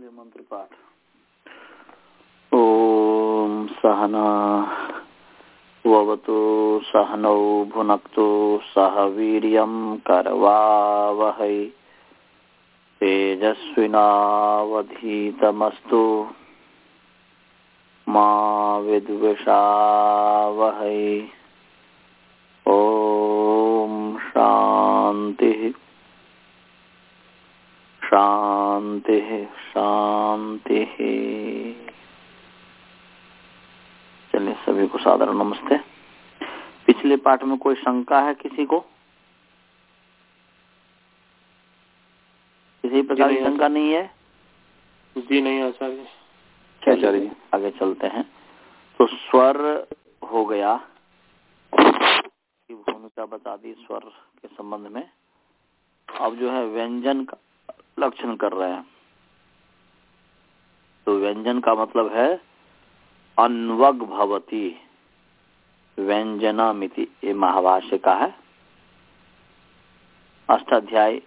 इसलिए मंत्र पाठ। ओम सहना ववतु सहनौ भुनक्तु सह वीर्यं करवावहै। तेजस्विनावधीतमस्तु मा विद्विषावहै। ॐ शान्तिः। शांति शांति चलिए सभी को साधारण नमस्ते। पिछले पाठ में कोई शंका है किसी को? किसी प्रकार की शंका नहीं है? जी नहीं आचार्य। चलिए आगे चलते हैं। तो स्वर हो गया। की भूमिका बता दी स्वर के संबंध में। अब जो है व्यंजन का लक्षण कर रहे हैं। तो व्यंजन का मतलब है अनवग भवती। व्यंजना मिति ये महाभाष्य का है। अष्टाध्याय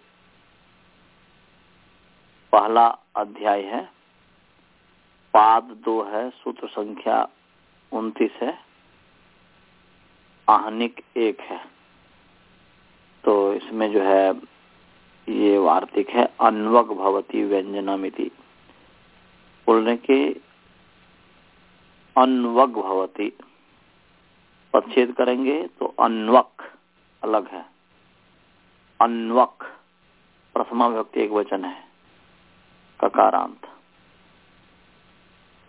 पहला अध्याय है। पाद दो है, सूत्र संख्या उनतीस है। आहनिक एक है। तो इसमें जो है, ये वार्तिक है अन्वक भवती, व्यंजनमिति। बोलने के अन्वक भवती। पच्छेद करेंगे तो अन्वक अलग है। अन्वक, प्रथमा व्यक्ति एक वचन है, ककारांत।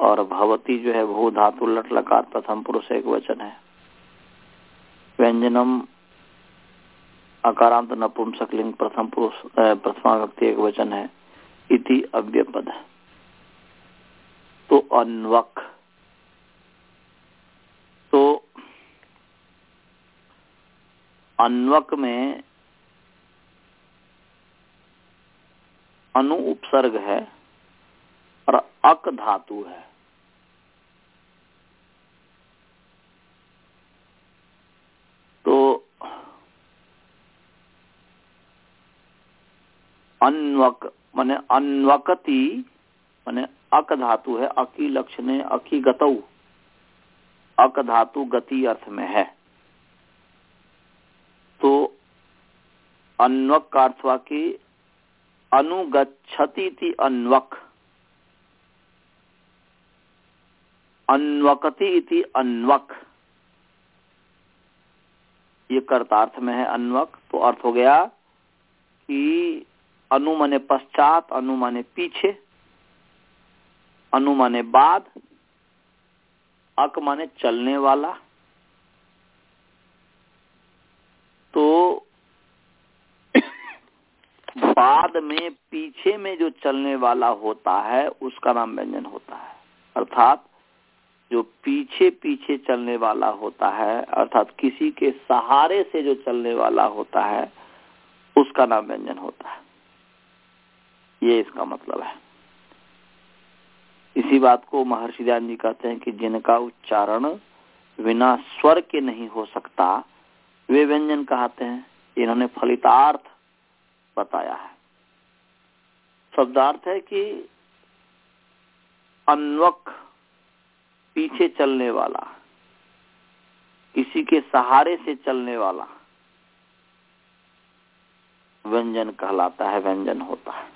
और भवती जो है भू धातु लट लकार प्रथम पुरुष एक वचन है। व्यंजनम अकारांत नपुंसकलिंग प्रथम पुरुष प्रथमा व्यक्ति एक वचन है, इति अव्यपद। तो अन्वक। तो अन्वक में अनु उपसर्ग है और अक धातु है। तो अन्वक, माने अन्वकती, माने अक धातु है अकी लक्षण अकी गतऊ अक धातु गति अर्थ में है। तो अन्वक का अर्थ हुआ कि अनुगछति थी अन्वक। अन्वकती इति अन्वक। ये कर्तार्थ में है अन्वक। तो अर्थ हो गया कि अनु माने पश्चात, अनु माने पीछे। अनु माने बाद, अक माने चलने वाला। तो बाद में पीछे में जो चलने वाला होता है, उसका नाम व्यंजन होता है। अर्थात जो पीछे पीछे चलने वाला होता है, अर्थात किसी के सहारे से जो चलने वाला होता है, उसका नाम व्यंजन होता है। ये इसका मतलब है। इसी बात को महर्षि दयान जी कहते हैं कि जिनका उच्चारण बिना स्वर के नहीं हो सकता, वे व्यंजन कहते हैं। इन्होंने फलितार्थ बताया है। शब्दार्थ है कि अन्वक पीछे चलने वाला, किसी के सहारे से चलने वाला व्यंजन कहलाता है, व्यंजन होता है।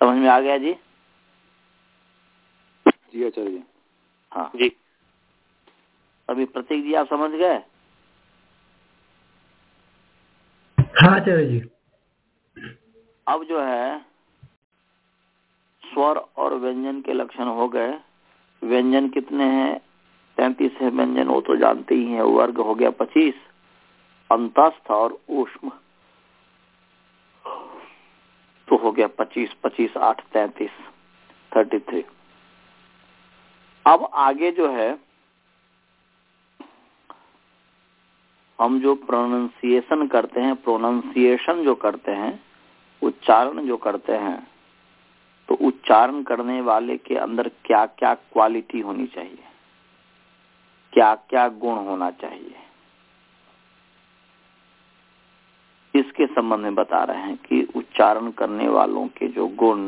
समझ में आ गया जी? जी आचार्य हाँ। जी। अभी प्रतीक जी आप समझ गए? हाँ आचार्य जी। अब जो है स्वर और व्यंजन के लक्षण हो गए। व्यंजन कितने हैं? तैतीस है व्यंजन वो तो जानते ही हैं। वर्ग हो गया पच्चीस। अंतस्थ और ऊष्म तो हो गया पच्चीस पच्चीस आठ तैतीस थर्टी थ्री। अब आगे जो है, हम जो प्रोनाउंसिएशन करते हैं प्रोनाउंसिएशन जो करते हैं, उच्चारण जो करते हैं तो उच्चारण करने वाले के अंदर क्या क्या क्वालिटी होनी चाहिए? क्या क्या गुण होना चाहिए? इसके संबंध में बता रहे हैं कि उच्चारण करने वालों के जो गुण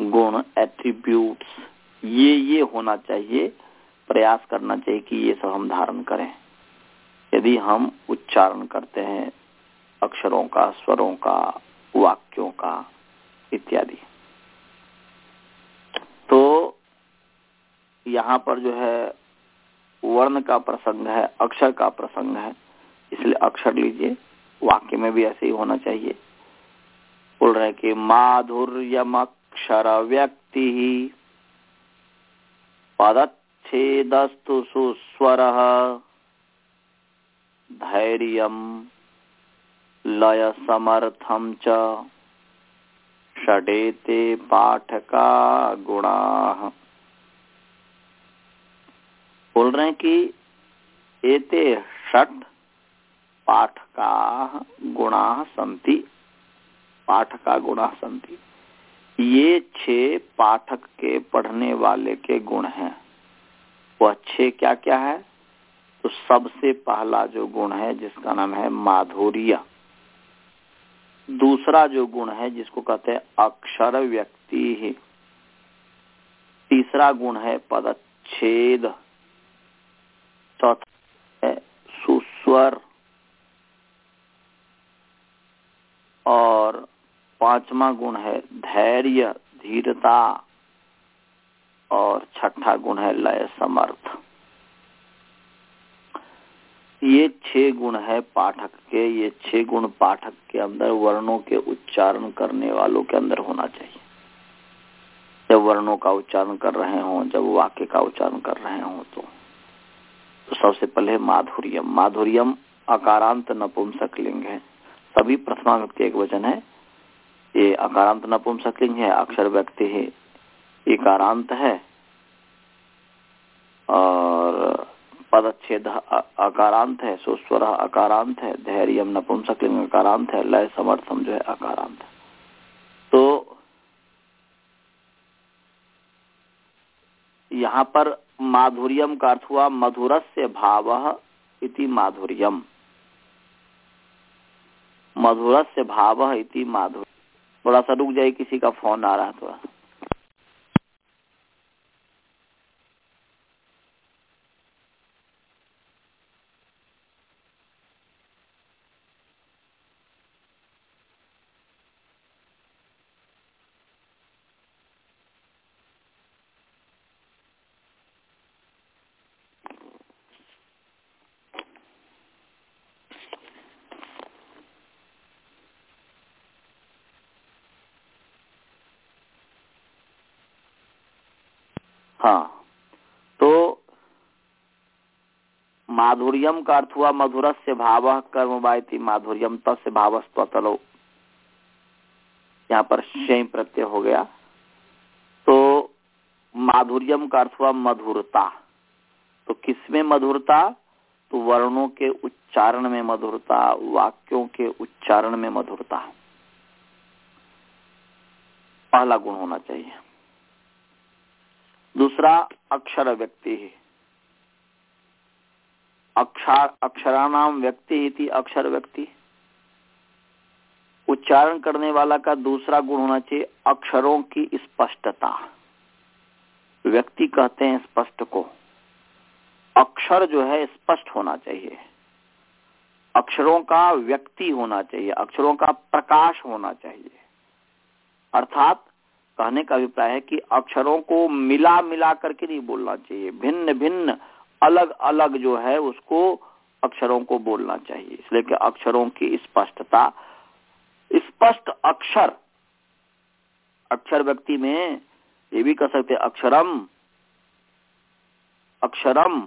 गुण एट्रीब्यूट्स ये ये होना चाहिए, प्रयास करना चाहिए कि ये सब हम धारण करें। यदि हम उच्चारण करते हैं, अक्षरों का, स्वरों का, वाक्यों का इत्यादि। तो यहाँ पर जो है, वर्ण का प्रसंग है, अक्षर का प्रसंग है, इसलिए अक्षर लीजिए, वाक्य में भी ऐसे ही होना चाहिए। बोल रहे कि माधुर्यम अक्षर व्यक्ति पदच्छेदस्तु सुस्वर धैर्य लय समर्थम च। षडेते पाठका गुणा बोल रहे हैं कि एते षट पाठका गुणा संति पाठका गुणा संति ये छह पाठक के पढ़ने वाले के गुण हैं। वह छह क्या क्या है? तो सबसे पहला जो गुण है, जिसका नाम है माधुर्य। दूसरा जो गुण है, जिसको कहते हैं अक्षर व्यक्ति ही। तीसरा गुण है पदच्छेद। चौथा है सुस्वर। और पांचवा गुण है धैर्य धीरता और छठा गुण है लय समर्थ। ये छह गुण है पाठक के ये छह गुण पाठक के अंदर वर्णों के उच्चारण करने वालों के अंदर होना चाहिए। जब वर्णों का उच्चारण कर रहे हों जब वाक्य का उच्चारण कर रहे हों तो, तो सबसे पहले माधुर्यम। माधुर्यम अकारांत नपुंसक लिंग है। सभी प्रथमा व्यक्ति एक वचन है। ये अकारांत नपुंसक लिंग है, अक्षर व्यक्ति है। एकारांत है। और पदच्छेद अकारांत है, सुस्वर अकारांत है धैर्य नपुंसक लिंग अकारांत है, लय समर्थम जो है अकारांत है। तो यहाँ पर माधुर्यम का अर्थ हुआ मधुरस्य भाव इति माधुर्यम। मधुरस्य भाव इति माधुर्य थोड़ा सा रुक जाए किसी का फ़ोन आ रहा है थोड़ा। हाँ तो माधुर्यम का अर्थ हुआ मधुर से भाव कर्म बायती माधुर्यम तस्य भावस्तलो यहाँ पर शय प्रत्यय हो गया। तो माधुर्यम का अर्थ हुआ मधुरता। तो किसमें मधुरता? तो वर्णों के उच्चारण में मधुरता, वाक्यों के उच्चारण में मधुरता। पहला गुण होना चाहिए। दूसरा अक्षर व्यक्ति अक्षर अक्षरानाम व्यक्ति इति अक्षर व्यक्ति। उच्चारण करने वाला का दूसरा गुण होना चाहिए अक्षरों की स्पष्टता। व्यक्ति कहते हैं स्पष्ट को। अक्षर जो है स्पष्ट होना चाहिए। अक्षरों का व्यक्ति होना चाहिए, अक्षरों का प्रकाश होना चाहिए। अर्थात कहने का अभिप्राय है कि अक्षरों को मिला मिला करके नहीं बोलना चाहिए। भिन्न भिन्न अलग अलग जो है उसको अक्षरों को बोलना चाहिए। इसलिए कि अक्षरों की स्पष्टता, स्पष्ट अक्षर अक्षर व्यक्ति में ये भी कह सकते अक्षरम अक्षरम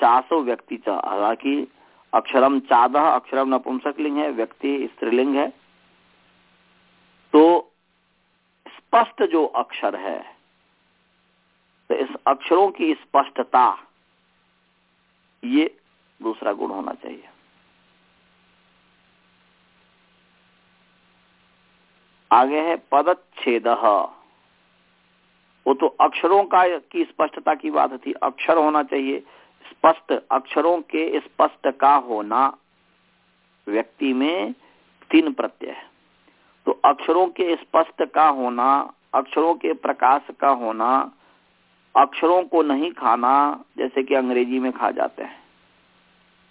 चासो व्यक्ति हालाँकि अक्षरम चादह अक्षरम नपुंसक लिंग है, व्यक्ति स्त्रीलिंग है। तो स्पष्ट जो अक्षर है तो इस अक्षरों की स्पष्टता, ये दूसरा गुण होना चाहिए। आगे है पदच्छेद। वो तो अक्षरों का की स्पष्टता की बात थी, अक्षर होना चाहिए। स्पष्ट अक्षरों के स्पष्ट का होना व्यक्ति में तीन प्रत्यय है। तो अक्षरों के स्पष्ट का होना, अक्षरों के प्रकाश का होना, अक्षरों को नहीं खाना, जैसे कि अंग्रेज़ी में खा जाते हैं।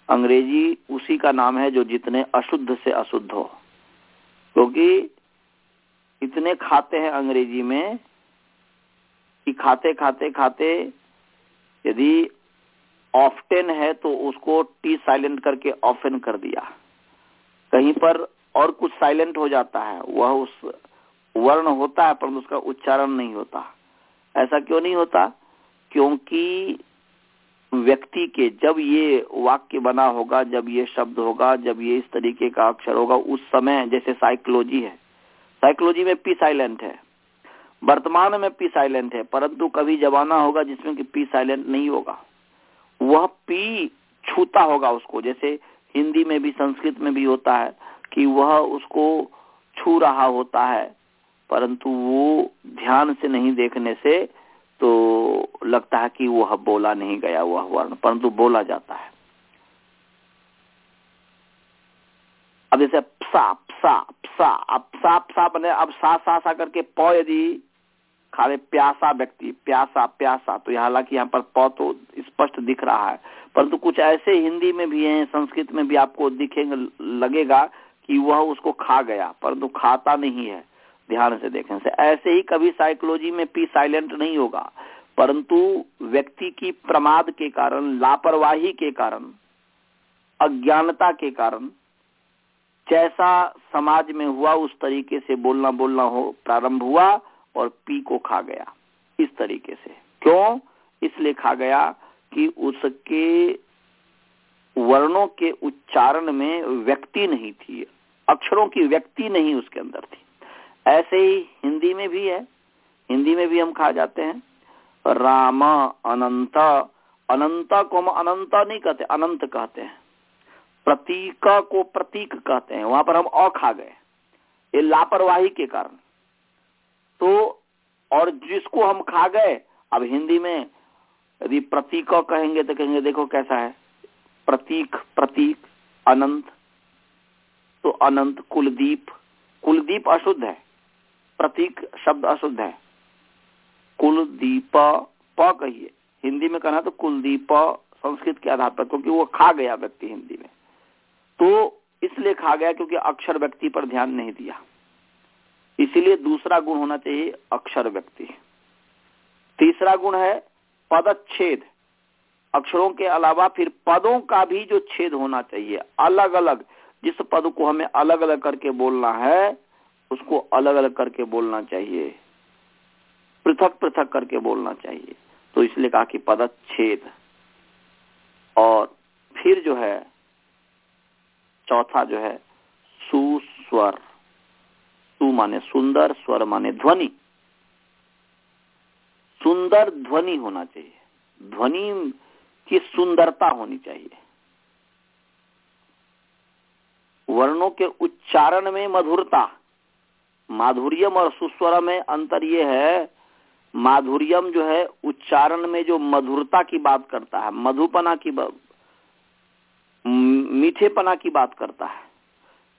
अंग्रेज़ी उसी का नाम है जो जितने अशुद्ध से अशुद्ध हो। क्योंकि इतने खाते हैं अंग्रेज़ी में कि खाते खाते खाते यदि ऑफ्टेन है तो उसको टी साइलेंट करके ऑफेन कर दिया। कहीं पर और कुछ साइलेंट हो जाता है। वह उस वर्ण होता है, परंतु उसका उच्चारण नहीं होता। ऐसा क्यों नहीं होता? क्योंकि व्यक्ति के जब ये वाक्य बना होगा, जब ये शब्द होगा, जब ये इस तरीके का अक्षर होगा, उस समय जैसे साइकोलॉजी है। साइकोलॉजी में पी साइलेंट है। वर्तमान में पी साइलेंट है, परंतु कभी जमाना होगा जिसमें कि पी साइलेंट नहीं होगा। वह पी छूता होगा उसको, जैसे हिंदी में भी, संस्कृत में भी होता है। कि वह उसको छू रहा होता है, परंतु वो ध्यान से नहीं देखने से तो लगता है कि वह बोला नहीं गया, वह वर्ण, परंतु बोला जाता है। अब जैसे पसा पसा पसा, अब सा बने, अब सा सा सा करके प यदि खाले प्यासा व्यक्ति, प्यासा प्यासा तो हालाँकि यहाँ पर प तो स्पष्ट दिख रहा है, परंतु कुछ ऐसे हिंदी में भी हैं, संस्कृत में भी आपको दिखेंगे, लगेगा कि वह उसको खा गया, परंतु खाता नहीं है। ध्यान से देखने से ऐसे ही कभी साइकोलॉजी में पी साइलेंट नहीं होगा, परंतु व्यक्ति की प्रमाद के कारण, लापरवाही के कारण, अज्ञानता के कारण, जैसा समाज में हुआ, उस तरीके से बोलना बोलना हो, प्रारंभ हुआ और पी को खा गया, इस तरीके से। क्यों? इसलिए खा गया कि उसके वर्णों के उच्चारण में व्यक्ति नहीं थी। अक्षरों की व्यक्ति नहीं उसके अंदर थी। ऐसे ही हिंदी में भी है। हिंदी में भी हम खा जाते हैं। राम अनंत अनंत को हम अनंत नहीं कहते, अनंत कहते हैं। प्रतीक को प्रतीक कहते हैं। वहाँ पर हम अ खा गए। ये लापरवाही के कारण। तो और जिसको हम खा गए, अब हिंदी में यदि प्रतीक कहेंगे तो कहेंगे, देखो कैसा है। प्रतीक प्रतीक, अनंत। तो अनंत कुलदीप कुलदीप अशुद्ध है, प्रतीक शब्द अशुद्ध है। कुलदीप, प कहिए। हिंदी में कहना तो कुलदीप संस्कृत के आधार पर, क्योंकि वो खा गया व्यक्ति हिंदी में। तो इसलिए खा गया क्योंकि अक्षर व्यक्ति पर ध्यान नहीं दिया। इसीलिए दूसरा गुण होना चाहिए अक्षर व्यक्ति। तीसरा गुण है पदच्छेद। अक्षरों के अलावा फिर पदों का भी जो छेद होना चाहिए अलग अलग जिस पद को हमें अलग अलग करके बोलना है, उसको अलग अलग करके बोलना चाहिए। पृथक पृथक करके बोलना चाहिए। तो इसलिए कहा कि पदच्छेद। और फिर जो है, चौथा जो है, सुस्वर। सु माने सुंदर, स्वर माने ध्वनि। सुंदर ध्वनि होना चाहिए। ध्वनि की सुंदरता होनी चाहिए। वर्णों के उच्चारण में मधुरता। माधुर्यम और सुस्वर में अंतर यह है, माधुर्यम जो है, उच्चारण में जो मधुरता की बात करता है, मधुपना की मीठेपना की बात करता है,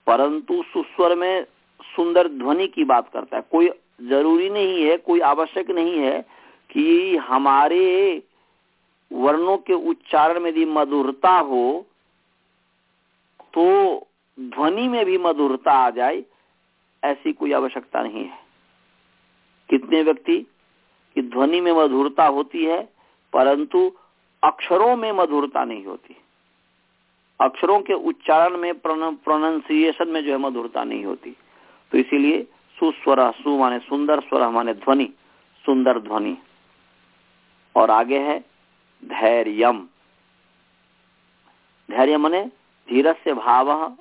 परंतु सुस्वर में सुंदर ध्वनि की बात करता है। कोई ज़रूरी नहीं है, कोई आवश्यक नहीं है कि हमारे वर्णों के उच्चारण में यदि मधुरता हो तो ध्वनि में भी मधुरता आ जाए, ऐसी कोई आवश्यकता नहीं है। कितने व्यक्ति की ध्वनि में मधुरता होती है, परंतु अक्षरों में मधुरता नहीं होती। अक्षरों के उच्चारण में प्रोनाउंसिएशन में जो है मधुरता नहीं होती। तो इसीलिए सुस्वर, सु माने सुंदर, स्वर माने ध्वनि, सुंदर ध्वनि। और आगे है धैर्यम। धैर्य मने धीरस्य भाव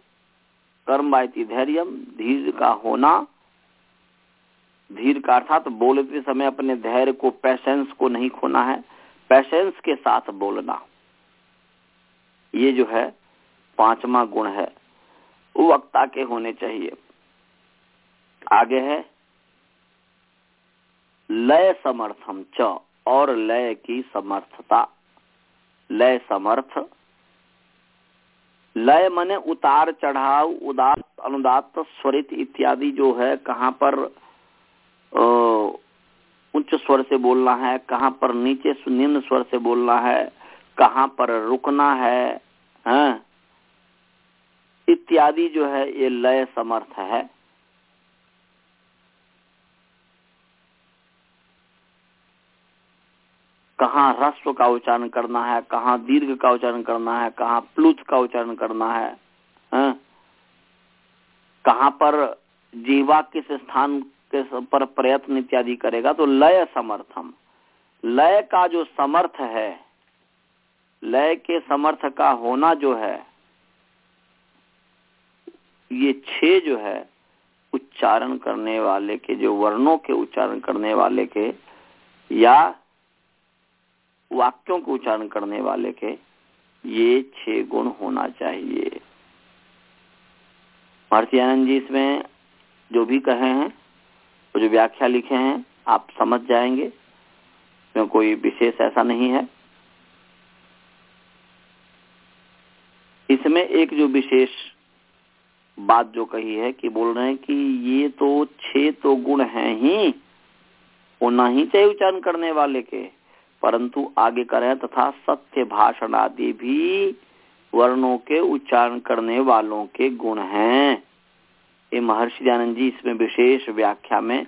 कर्म बायती धैर्य, धीर का होना। धीर का अर्थात बोलते समय अपने धैर्य को पैसेंस को नहीं खोना है। पैसेंस के साथ बोलना। ये जो है, पांचवा गुण है। वो वक्ता के होने चाहिए। आगे है, लय समर्थम च और लय की समर्थता। लय समर्थ लय मने उतार चढ़ाव उदात अनुदात स्वरित इत्यादि जो है, कहाँ पर उच्च स्वर से बोलना है, कहाँ पर नीचे निम्न स्वर से बोलना है, कहाँ पर रुकना है हाँ? इत्यादि जो है, ये लय समर्थ है कहाँ ह्रस्व का उच्चारण करना है, कहाँ दीर्घ का उच्चारण करना है, कहाँ प्लुत का उच्चारण करना है हाँ? कहाँ पर जीवा किस स्थान के पर प्रयत्न इत्यादि करेगा तो लय समर्थम लय का जो समर्थ है, लय के समर्थ का होना जो है, ये छे जो है, उच्चारण करने वाले के, जो वर्णों के उच्चारण करने वाले के, या वाक्यों के उच्चारण करने वाले के ये छह गुण होना चाहिए। महर्षि आनंद जी इसमें जो भी कहे हैं, वो जो व्याख्या लिखे हैं, आप समझ जाएँगे। इसमें कोई विशेष ऐसा नहीं है। इसमें एक जो विशेष बात जो कही है कि बोल रहे हैं कि ये तो छह तो गुण हैं ही होना ही चाहिए उच्चारण करने वाले के। परंतु आगे कर तथा सत्य भाषण आदि भी वर्णों के उच्चारण करने वालों के गुण हैं। ये महर्षि दयानंद जी इसमें विशेष व्याख्या में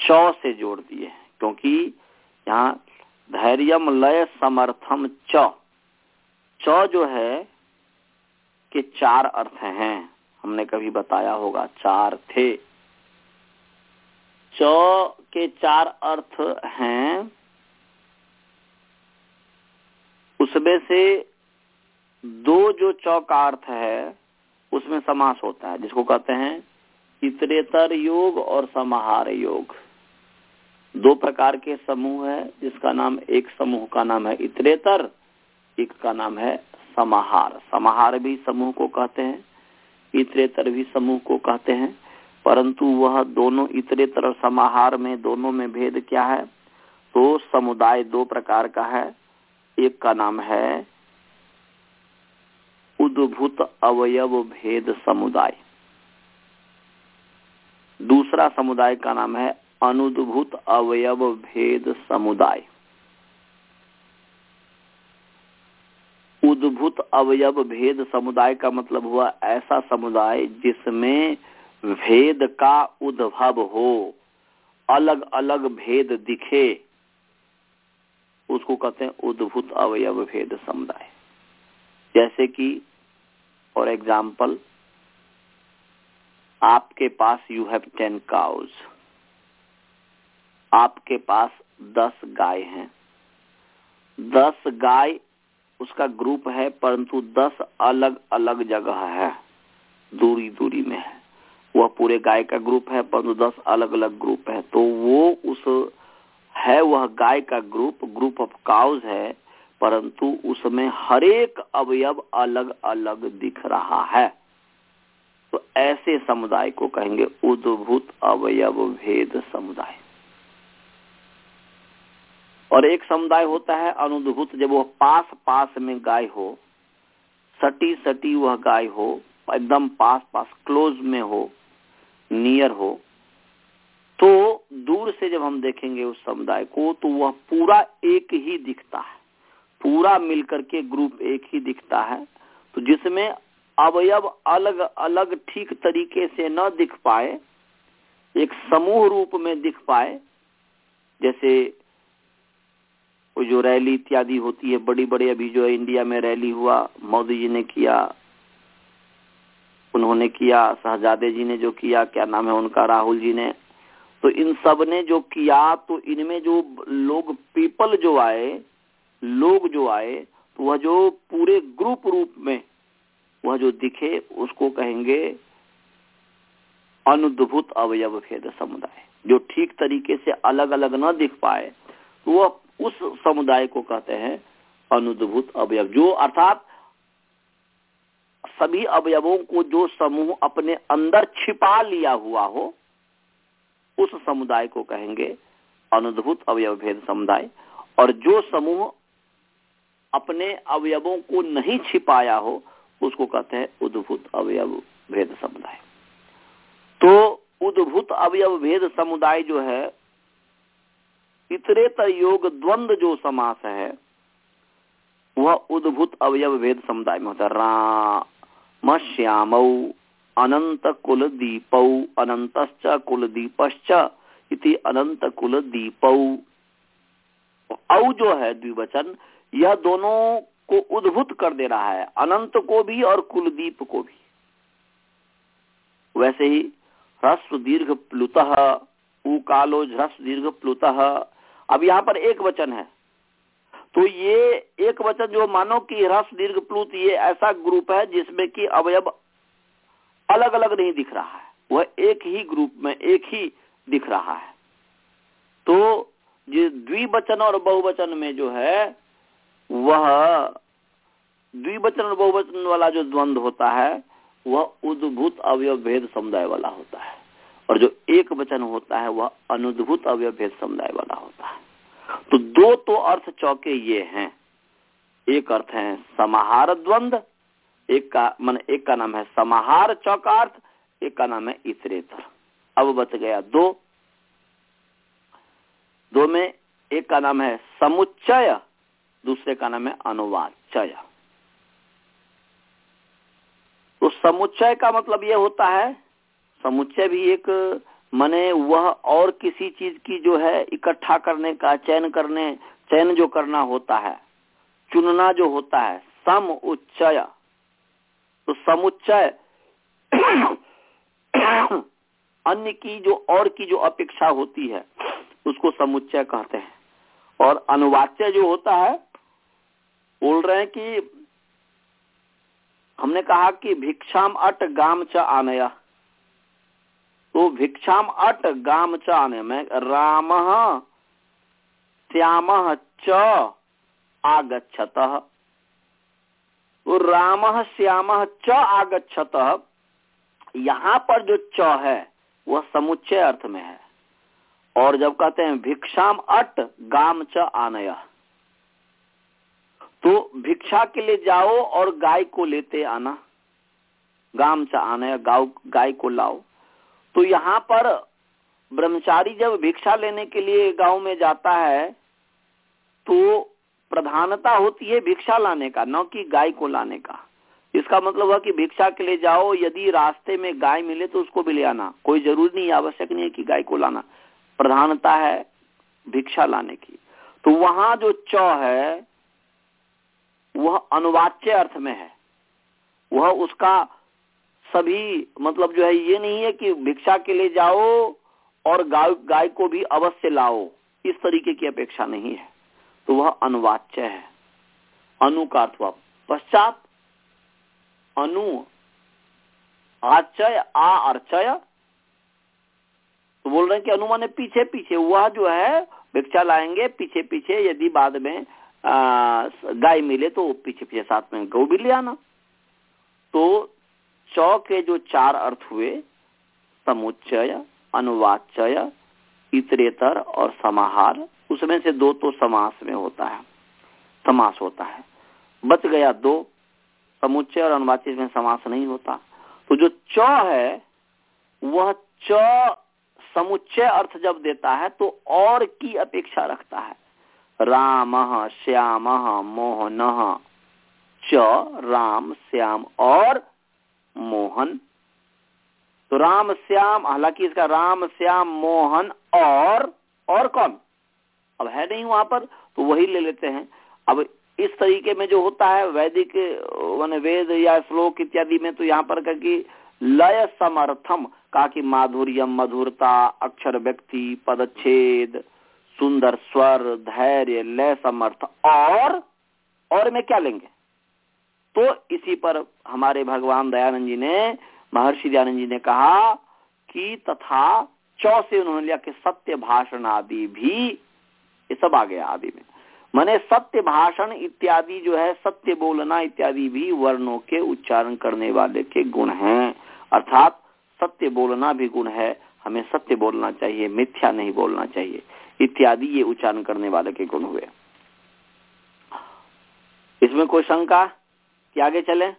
चौ से जोड़ दिए क्योंकि यहाँ धैर्यम लय समर्थम च। चौ जो है, के चार अर्थ हैं। हमने कभी बताया होगा, चार थे। च के चार अर्थ हैं उसमें से दो जो चौ का अर्थ है, उसमें समास होता है, जिसको कहते हैं इतरेतर योग और समाहार योग। दो प्रकार के समूह है, जिसका नाम एक समूह का नाम है इतरेतर, एक का नाम है समाहार। समाहार भी समूह को कहते हैं, इतरेतर भी समूह को कहते हैं, परंतु वह दोनों इतरेतर समाहार में, दोनों में भेद क्या है? तो समुदाय दो प्रकार का है एक का नाम है उद्भूत अवयव भेद समुदाय। दूसरा समुदाय का नाम है अनुद्भूत अवयव भेद समुदाय। उद्भूत अवयव भेद समुदाय का मतलब हुआ ऐसा समुदाय जिसमें भेद का उद्भव हो अलग अलग भेद दिखे। उसको कहते हैं उद्भुत अवयव भेद समुदाय। जैसे कि फॉर एग्ज़ाम्पल आपके पास यू हैव टेन काउज आपके पास दस गाय हैं। दस गाय उसका ग्रुप है, परंतु दस अलग अलग जगह है दूरी दूरी में है। वह पूरे गाय का ग्रुप है, परंतु दस अलग अलग ग्रुप है। तो वो उस है वह गाय का ग्रुप ग्रुप ऑफ़ काउज है, परंतु उसमें हरेक अवयव अलग अलग दिख रहा है। तो ऐसे समुदाय को कहेंगे उद्भूत अवयव भेद समुदाय। और एक समुदाय होता है अनुद्भूत, जब वह पास पास में गाय हो सटी सटी वह गाय हो, एकदम पास पास क्लोज में हो नियर हो तो दूर से जब हम देखेंगे उस समुदाय को तो वह पूरा एक ही दिखता है। पूरा मिलकर के ग्रुप एक ही दिखता है। तो जिसमें अवयव अलग अलग ठीक तरीके से न दिख पाए, एक समूह रूप में दिख पाए, जैसे वो जो रैली इत्यादि होती है बड़ी बड़ी अभी जो इंडिया में रैली हुआ, मोदी जी ने किया, उन्होंने किया, शहजादे जी ने जो किया, क्या नाम है उनका, राहुल जी ने तो इन सबने जो किया तो इनमें जो लोग पीपल जो आए, लोग जो आए तो वह जो पूरे ग्रुप रूप में, वह जो दिखे, उसको कहेंगे अनुद्भूत अवयव भेद समुदाय। जो ठीक तरीके से अलग अलग न दिख पाए तो वह उस समुदाय को कहते हैं अनुद्भूत अवयव। जो अर्थात सभी अवयवों को जो समूह अपने अंदर छिपा लिया हुआ हो उस समुदाय को कहेंगे अनुद्भुत अवयव भेद समुदाय। और जो समूह अपने अवयवों को नहीं छिपाया हो, उसको कहते हैं उद्भुत अवयव भेद समुदाय। तो उद्भुत अवयव भेद समुदाय जो है, इतरेतर योग द्वंद जो समास है, वह उद्भुत अवयव भेद समुदाय में होता है। राम श्याम अनंत कुल दीपौ अनंत कुल इति अनंत कुल दीपौ औ जो है द्विवचन, यह दोनों को उद्भूत कर दे रहा है, अनंत को भी और कुलदीप को भी। वैसे ही ह्रस्व दीर्घ प्लुत उकालो ह्रस्व दीर्घ प्लुत, अब यहाँ पर एक वचन है। तो ये एक वचन जो मानो कि ह्रस्व दीर्घ प्लुत, ये ऐसा ग्रुप है जिसमें कि अवयव अलग अलग नहीं दिख रहा है। वह एक ही ग्रुप में एक ही दिख रहा है। तो जो द्विवचन और बहुवचन में जो है, वह द्विवचन और बहुवचन वाला जो द्वंद होता है, वह उद्भूत अवयव भेद समुदाय वाला होता है। और जो एक वचन होता है, वह अनुद्भूत अवयव भेद समुदाय वाला होता है। तो दो तो अर्थ चौके ये हैं। एक अर्थ है समाहार द्वंद एक का, मन, एक का नाम है समाहार चौकार्थ, एक का नाम है इतरेतर अब बच गया दो। दो में एक का नाम है समुच्चय, दूसरे का नाम है अनुवादचय तो समुच्चय का मतलब यह होता है, समुच्चय भी एक, मने वह और किसी चीज़ की जो है, इकट्ठा करने का, चयन करने, चयन जो करना होता है, चुनना जो होता है सम उच्चय तो समुच्चय अन्य की जो और की जो अपेक्षा होती है, उसको समुच्चय कहते हैं। और अनुवाच्य जो होता है, बोल रहे हैं कि हमने कहा कि भिक्षाम अट गाम च आनया। तो भिक्षाम अट गाम च आने में राम, श्याम च आगछत राम श्याम च आगछत यहाँ पर जो च है, वह समुच्चय अर्थ में है। और जब कहते हैं, भिक्षाम अट, गाम च आनया। तो भिक्षा के लिए जाओ और गाय को लेते आना। गाम च आना गाँव, गाय को लाओ। तो यहाँ पर ब्रह्मचारी जब भिक्षा लेने के लिए गाँव में जाता है तो प्रधानता होती है भिक्षा लाने का, न कि गाय को लाने का। इसका मतलब है कि भिक्षा के लिए जाओ, यदि रास्ते में गाय मिले तो उसको भी ले आना। कोई ज़रूरी नहीं आवश्यक नहीं है कि गाय को लाना। प्रधानता है भिक्षा लाने की। तो वहाँ जो च है, वह अनुवाच्य अर्थ में है। वह उसका सभी मतलब जो है, ये नहीं है कि भिक्षा के लिए जाओ और गाय गाय को भी अवश्य लाओ। इस तरीके की अपेक्षा नहीं है। तो वह अनुवाच्य है। अनु का अर्थ हुआ पश्चात अनु आचय, आ अर्चय। तो बोल रहे हैं कि अनुमान है पीछे पीछे वह जो है, भिक्षा लाएँगे, पीछे पीछे यदि बाद में गाय मिले तो पीछे पीछे साथ में गौ भी ले आना। तो चौ के जो चार अर्थ हुए, समुच्चय, अनुवाचय, इतरेतर और समाहार उसमें से दो तो समास में होता है, समास होता है। बच गया दो, समुच्चय और अनुवाचित में समास नहीं होता। तो जो च है, वह च समुच्चय अर्थ जब देता है तो और की अपेक्षा रखता है? राम, श्याम, मोहन। च, राम, श्याम और मोहन। तो राम, श्याम, हालाँकि इसका राम, श्याम, मोहन और और कौन? अब है नहीं वहाँ पर तो वही ले लेते हैं। अब इस तरीके में जो होता है, वैदिक, मान वेद या श्लोक इत्यादि में तो यहाँ पर कि लय समर्थम, कहा कि माधुर्यम, मधुरता, अक्षर व्यक्ति, पदच्छेद, सुंदर स्वर, धैर्य, लय समर्थ। और और में क्या लेंगे? तो इसी पर हमारे भगवान दयानंद जी ने, महर्षि दयानंद जी ने कहा कि तथा चौ से उन्होंने लिया कि सत्य भाषण आदि भी ये सब आ गया आदि में। मैंने सत्य भाषण इत्यादि जो है सत्य बोलना इत्यादि भी वर्णों के उच्चारण करने वाले के गुण हैं। अर्थात सत्य बोलना भी गुण है हमें सत्य बोलना चाहिए मिथ्या नहीं बोलना चाहिए। इत्यादि ये उच्चारण करने वाले के गुण हुए। इसमें कोई शंका? कि आगे चले?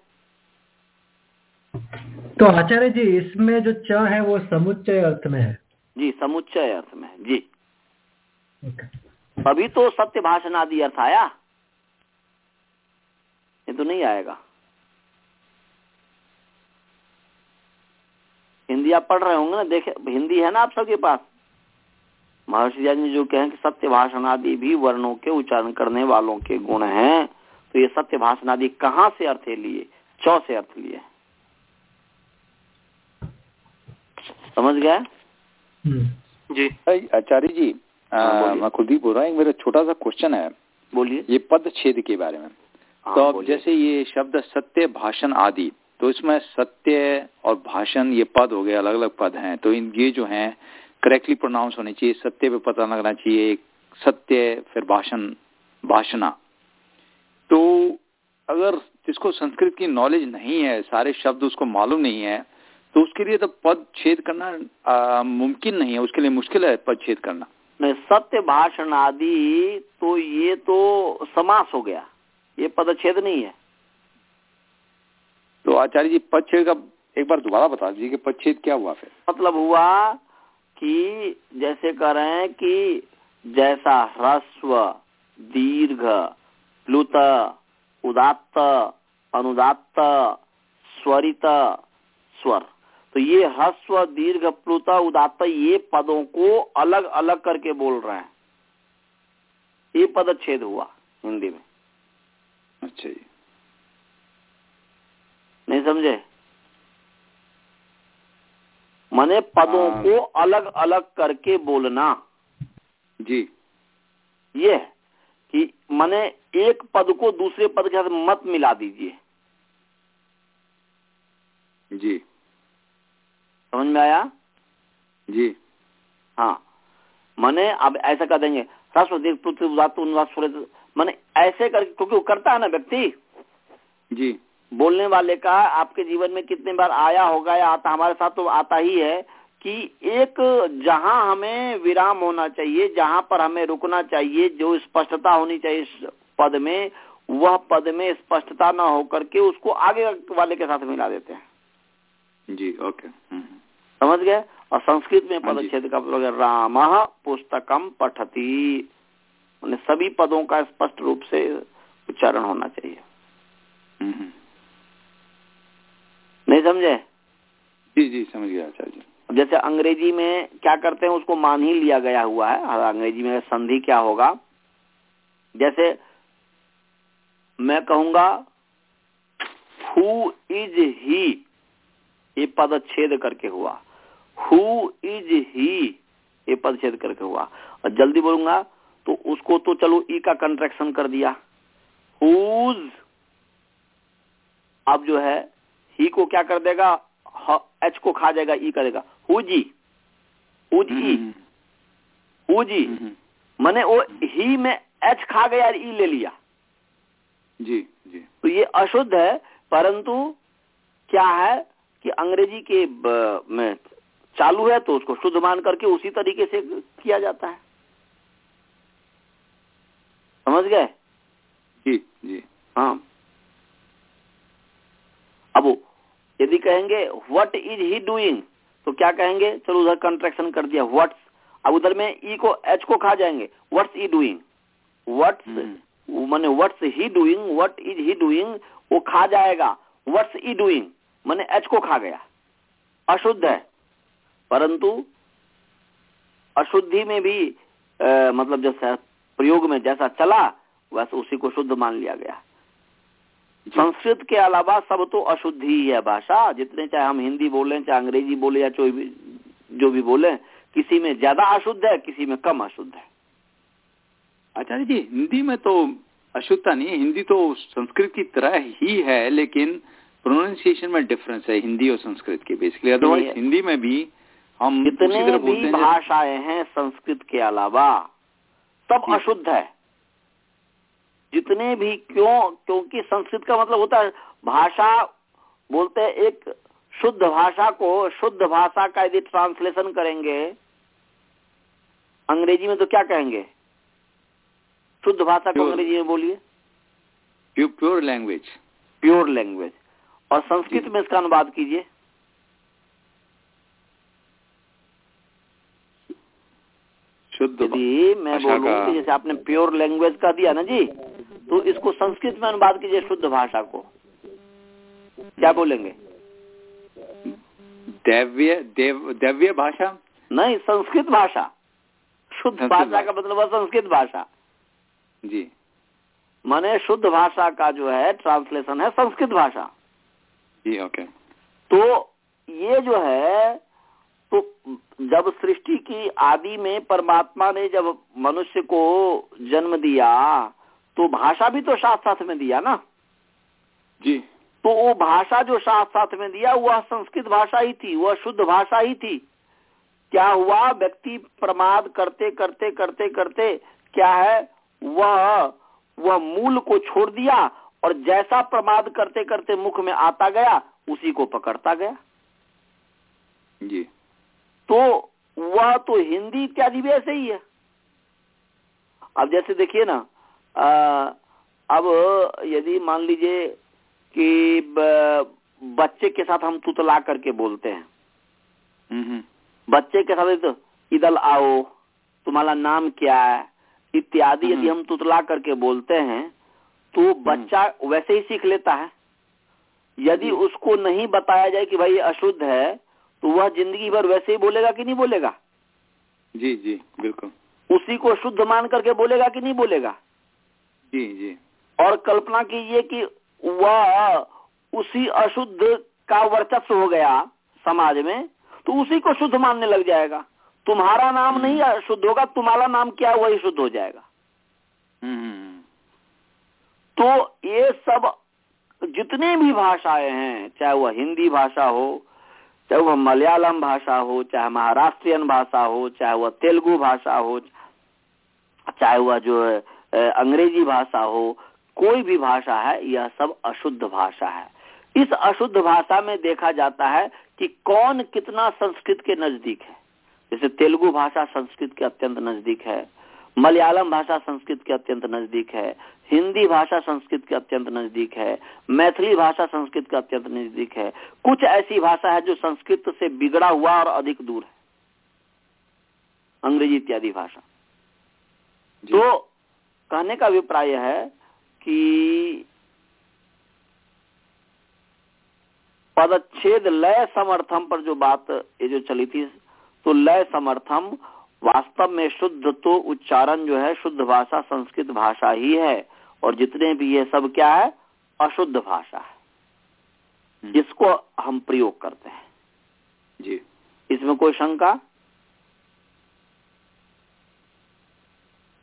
तो आचार्य जी इसमें जो च है वो समुच्चय अर्थ में है। जी समुच्चय अर्थ में है। जी। ओके। तभी तो सत्य भाषण आदि अर्थ आया ये तो नहीं आएगा। हिंदी आप पढ़ रहे होंगे ना देखे हिंदी है ना आप सबके पास? महर्षि जी जो कहें कि सत्य भाषण आदि भी वर्णों के उच्चारण करने वालों के गुण हैं तो ये सत्य भाषण आदि कहाँ से अर्थ लिए? चौ से अर्थ लिए। समझ गए? हम्म। जी। आचार्य जी कुलदीप बोल रहा हूँ मेरा छोटा सा क्वेश्चन है। बोलिए। ये पद छेद के बारे में। हाँ, तो अब जैसे ये शब्द सत्य भाषण आदि तो इसमें सत्य और भाषण ये पद हो गए अलग अलग पद हैं। तो इन ये जो हैं करेक्टली प्रोनाउंस होने चाहिए सत्य पे पता लगना चाहिए सत्य फिर भाषण भाषणा। तो अगर जिसको संस्कृत की नॉलेज नहीं है सारे शब्द उसको मालूम नहीं है तो उसके लिए तो पद छेद करना मुमकिन नहीं है उसके लिए मुश्किल है पद छेद करना। नहीं सत्य भाषण आदि तो ये तो समास हो गया। ये पदच्छेद नहीं है। तो आचार्य जी पद छेद का एक बार दोबारा बता दीजिए कि पद छेद क्या हुआ फिर। मतलब हुआ कि जैसे कह रहे हैं कि जैसा ह्रस्व दीर्घ प्लुत उदात्त अनुदात्त स्वरित स्वर। तो ये हस्व दीर्घ प्लुत उदात्त ये पदों को अलग अलग करके बोल रहे हैं। ये पदच्छेद हुआ हिंदी में। अच्छा जी। नहीं समझे? मने पदों हाँ। को अलग अलग करके बोलना। जी। ये है कि मने एक पद को दूसरे पद के साथ मत मिला दीजिए। जी। समझ में आया? जी। हाँ। मने अब ऐसा कर देंगे। ह्रस्व दीर्घ उन्वास स्वरित मने ऐसे कर क्योंकि वो करता है ना व्यक्ति? जी। बोलने वाले का आपके जीवन में कितने बार आया होगा या आता हमारे साथ तो आता ही है कि एक जहाँ हमें विराम होना चाहिए जहाँ पर हमें रुकना चाहिए जो स्पष्टता होनी चाहिए इस पद में वह पद में स्पष्टता न होकर के उसको आगे वाले के साथ मिला देते हैं। जी ओके। हम्म, समझ गए? और संस्कृत में हाँ। पदच्छेद का प्रयोग है राम पुस्तकम पठती। सभी पदों का स्पष्ट रूप से उच्चारण होना चाहिए। हम्म, हम्म। नहीं समझे? जी जी समझ गया आचार्य। जी अब जैसे अंग्रेज़ी में क्या करते हैं उसको मान ही लिया गया हुआ है। अंग्रेज़ी में संधि क्या होगा? जैसे मैं कहूँगा हु इज़ ही ये पद छेद करके हुआ। हु इज़ ही ये पद छेद करके हुआ। और जल्दी बोलूँगा तो उसको तो चलो ई का कंट्रेक्शन कर दिया। हुज अब जो है ही को क्या कर देगा? एच को खा जाएगा ई करेगा हुजी हम्म, हम्म। मैंने वो ही में एच खा गया और ई ले लिया। जी जी। तो ये अशुद्ध है परंतु क्या है कि अंग्रेज़ी के में चालू है तो उसको शुद्ध मान करके उसी तरीके से किया जाता है। समझ गए? जी जी। हाँ। अब यदि कहेंगे व्हाट इज़ ही डूइंग तो क्या कहेंगे? चलो उधर कंट्रेक्शन कर दिया व्हाट्स अब उधर में ई को एच को खा जाएँगे। What's he doing what's. माने what's he doing what is he doing वो खा जाएगा। व्हाट्स ई डूइंग माने एच को खा गया। अशुद्ध है। परंतु अशुद्धि में भी अ, मतलब जैसा प्रयोग में जैसा चला वैसे उसी को शुद्ध मान लिया गया। संस्कृत के अलावा सब तो अशुद्धि ही है भाषा। जितने चाहे हम हिंदी बोले चाहे अंग्रेज़ी बोले या जो भी जो भी बोले किसी में ज़्यादा अशुद्ध है किसी में कम अशुद्ध है। आचार्य जी हिंदी में तो अशुद्धता नहीं हिंदी तो संस्कृत की तरह ही है लेकिन प्रोनाउंसिएशन में डिफरेंस है हिंदी और संस्कृत के। बेसिकली अदरवाइज़ हिंदी में भी हम जितने भी भाषाएँ हैं संस्कृत के अलावा सब अशुद्ध है। जितने भी क्यों क्योंकि संस्कृत का मतलब होता है भाषा बोलते हैं एक शुद्ध भाषा को शुद्ध भाषा का यदि ट्रांसलेशन करेंगे अंग्रेज़ी में तो क्या कहेंगे? शुद्ध भाषा को अंग्रेज़ी में बोलिए। प्योर लैंग्वेज प्योर लैंग्वेज और संस्कृत में इसका अनुवाद कीजिए। शुद्ध यदि मैं बोलूँ कि जैसे आपने प्योर लैंग्वेज का दिया ना जी तो इसको संस्कृत में अनुवाद कीजिए शुद्ध भाषा को। क्या बोलेंगे? दैव्य देव दैव्य भाषा? नहीं संस्कृत भाषा। शुद्ध भाषा भाषा। का मतलब है संस्कृत भाषा। जी। माने शुद्ध भाषा का जो है ट्रांसलेशन है संस्कृत भाषा। जी ओके तो ये जो है तो जब सृष्टि की आदि में परमात्मा ने जब मनुष्य को जन्म दिया तो भाषा भी तो साथ साथ में दिया ना? जी। तो वो भाषा जो साथ साथ में दिया वह संस्कृत भाषा ही थी वह शुद्ध भाषा ही थी। क्या हुआ? व्यक्ति प्रमाद करते करते करते करते क्या है? वह वह मूल को छोड़ दिया और जैसा प्रमाद करते करते मुख में आता गया उसी को पकड़ता गया। जी। तो वह तो हिंदी इत्यादि भी ऐसे ही है। अब जैसे देखिए ना आ, अब यदि मान लीजिए कि ब, बच्चे के साथ हम तुतला करके बोलते हैं। हम्म, हम्म, बच्चे के साथ तो इधर आओ तुम्हारा नाम क्या है इत्यादि यदि हम्म। हम तुतला करके बोलते हैं तो बच्चा वैसे ही सीख लेता है। यदि उसको नहीं बताया जाए कि भाई अशुद्ध है तो वह ज़िंदगी भर वैसे ही बोलेगा कि नहीं बोलेगा? जी जी बिल्कुल। उसी को शुद्ध मान करके बोलेगा कि नहीं बोलेगा? जी जी। और कल्पना कीजिए कि वह उसी अशुद्ध का वर्चस्व हो गया समाज में तो उसी को शुद्ध मानने लग जाएगा। तुम्हारा नाम नहीं शुद्ध होगा तुम्हारा नाम क्या वही शुद्ध हो जाएगा। हम्म, हम्म, तो ये सब जितने भी भाषाएँ हैं चाहे वह हिंदी भाषा हो चाहे वह मलयालम भाषा हो, चाहे महाराष्ट्रियन भाषा हो, चाहे वह तेलुगु भाषा हो, चाहे वह जो अंग्रेज़ी भाषा हो, कोई भी भाषा है, यह सब अशुद्ध भाषा है। इस अशुद्ध भाषा में देखा जाता है कि कौन कितना संस्कृत के नज़दीक है। जैसे तेलुगु भाषा संस्कृत के अत्यंत नज़दीक है। मलयालम भाषा संस्कृत के अत्यंत नज़दीक है हिंदी भाषा संस्कृत के अत्यंत नज़दीक है मैथिली भाषा संस्कृत के अत्यंत नज़दीक है। कुछ ऐसी भाषा है जो संस्कृत से बिगड़ा हुआ और अधिक दूर है। अंग्रेज़ी इत्यादि भाषा। तो कहने का अभिप्राय है कि पदच्छेद लय समर्थम पर जो बात ये जो चली थी तो लय समर्थम वास्तव में शुद्ध तो उच्चारण जो है शुद्ध भाषा संस्कृत भाषा ही है। और जितने भी ये सब क्या है? अशुद्ध भाषा है। हम्म, जिसको हम प्रयोग करते हैं। जी। इसमें कोई शंका?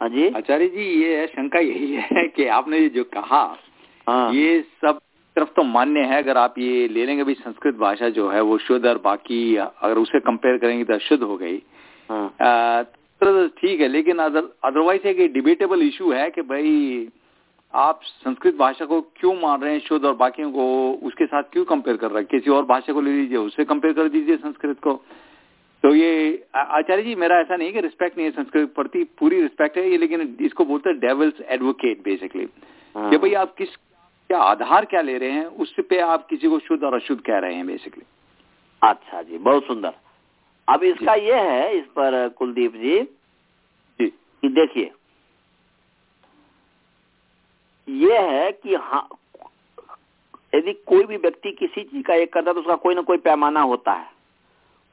अजी आचार्य जी ये है शंका यही है कि आपने ये जो कहा हाँ। ये सब तरफ़ तो मान्य है। अगर आप ये ले लेंगे भी संस्कृत भाषा जो है वो शुद्ध और बाकी अगर उसे कंपेयर करेंगे तो अशुद्ध हो गई। हाँ। तो ठीक है लेकिन अदरवाइज़ एक डिबेटेबल इशू है कि भाई आप संस्कृत भाषा को क्यों मान रहे हैं शुद्ध और बाकियों को उसके साथ क्यों कंपेयर कर रहे हैं? किसी और भाषा को ले लीजिए उससे कंपेयर कर दीजिए संस्कृत को। तो ये आचार्य जी मेरा ऐसा नहीं है कि रिस्पेक्ट नहीं है संस्कृत प्रति पूरी रिस्पेक्ट है ये लेकिन इसको बोलते हैं डेवल्स एडवोकेट बेसिकली। कि भाई आप किस क्या आधार क्या ले रहे हैं उस पे आप किसी को शुद्ध और अशुद्ध कह रहे हैं बेसिकली अच्छा जी बहुत सुंदर। अब इसका ये है इस पर कुलदीप जी कि देखिए ये है कि हाँ यदि कोई भी व्यक्ति किसी चीज़ का एक करता है तो उसका कोई ना कोई पैमाना होता है।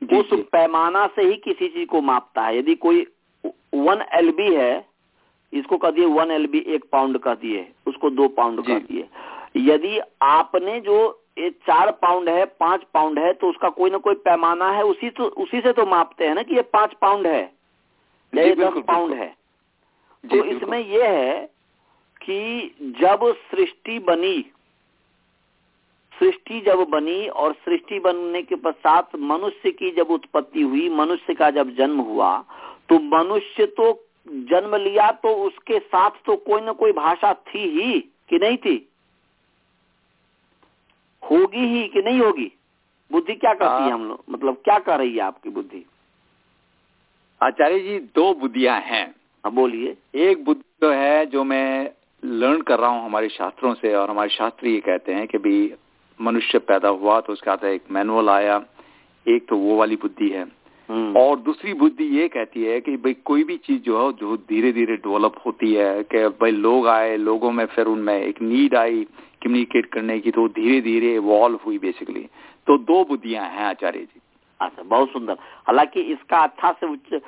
उस पैमाना से ही किसी चीज़ को मापता है। यदि कोई वन एल है इसको कह दिए वन एल बी एक पाउंड कह दिए उसको दो पाउंड कह दिए। यदि आपने जो ये चार पाउंड है पाँच पाउंड है तो उसका कोई ना कोई पैमाना है उसी तो उसी से तो मापते हैं ना कि ये पाँच पाउंड है। या ये दस पाउंड है। तो इसमें यह है कि जब सृष्टि बनी सृष्टि जब बनी और सृष्टि बनने के पश्चात मनुष्य की जब उत्पत्ति हुई मनुष्य का जब जन्म हुआ तो मनुष्य तो जन्म लिया तो उसके साथ तो कोई ना कोई भाषा थी ही कि नहीं थी? होगी ही कि नहीं होगी? बुद्धि क्या करती है हाँ। हम लोग? मतलब क्या कर रही है आपकी बुद्धि? आचार्य जी दो बुद्धियाँ हैं। हाँ बोलिए। एक बुद्धि तो है जो मैं लर्न कर रहा हूँ हमारे शास्त्रों से और हमारे शास्त्र ये कहते हैं कि भी मनुष्य पैदा हुआ तो उसके आता एक मैनुअल आया एक तो वो वाली बुद्धि है। हम्म। और दूसरी बुद्धि ये कहती है कि भाई कोई भी चीज़ जो है जो धीरे धीरे डेवलप होती है कि भाई लोग आए लोगों में फिर उनमें एक नीड आई कम्युनिकेट करने की तो धीरे धीरे इवॉल्व हुई बेसिकली तो दो बुद्धियाँ हैं आचार्य जी। अच्छा बहुत सुंदर। हालाँकि इसका अच्छा से उच्च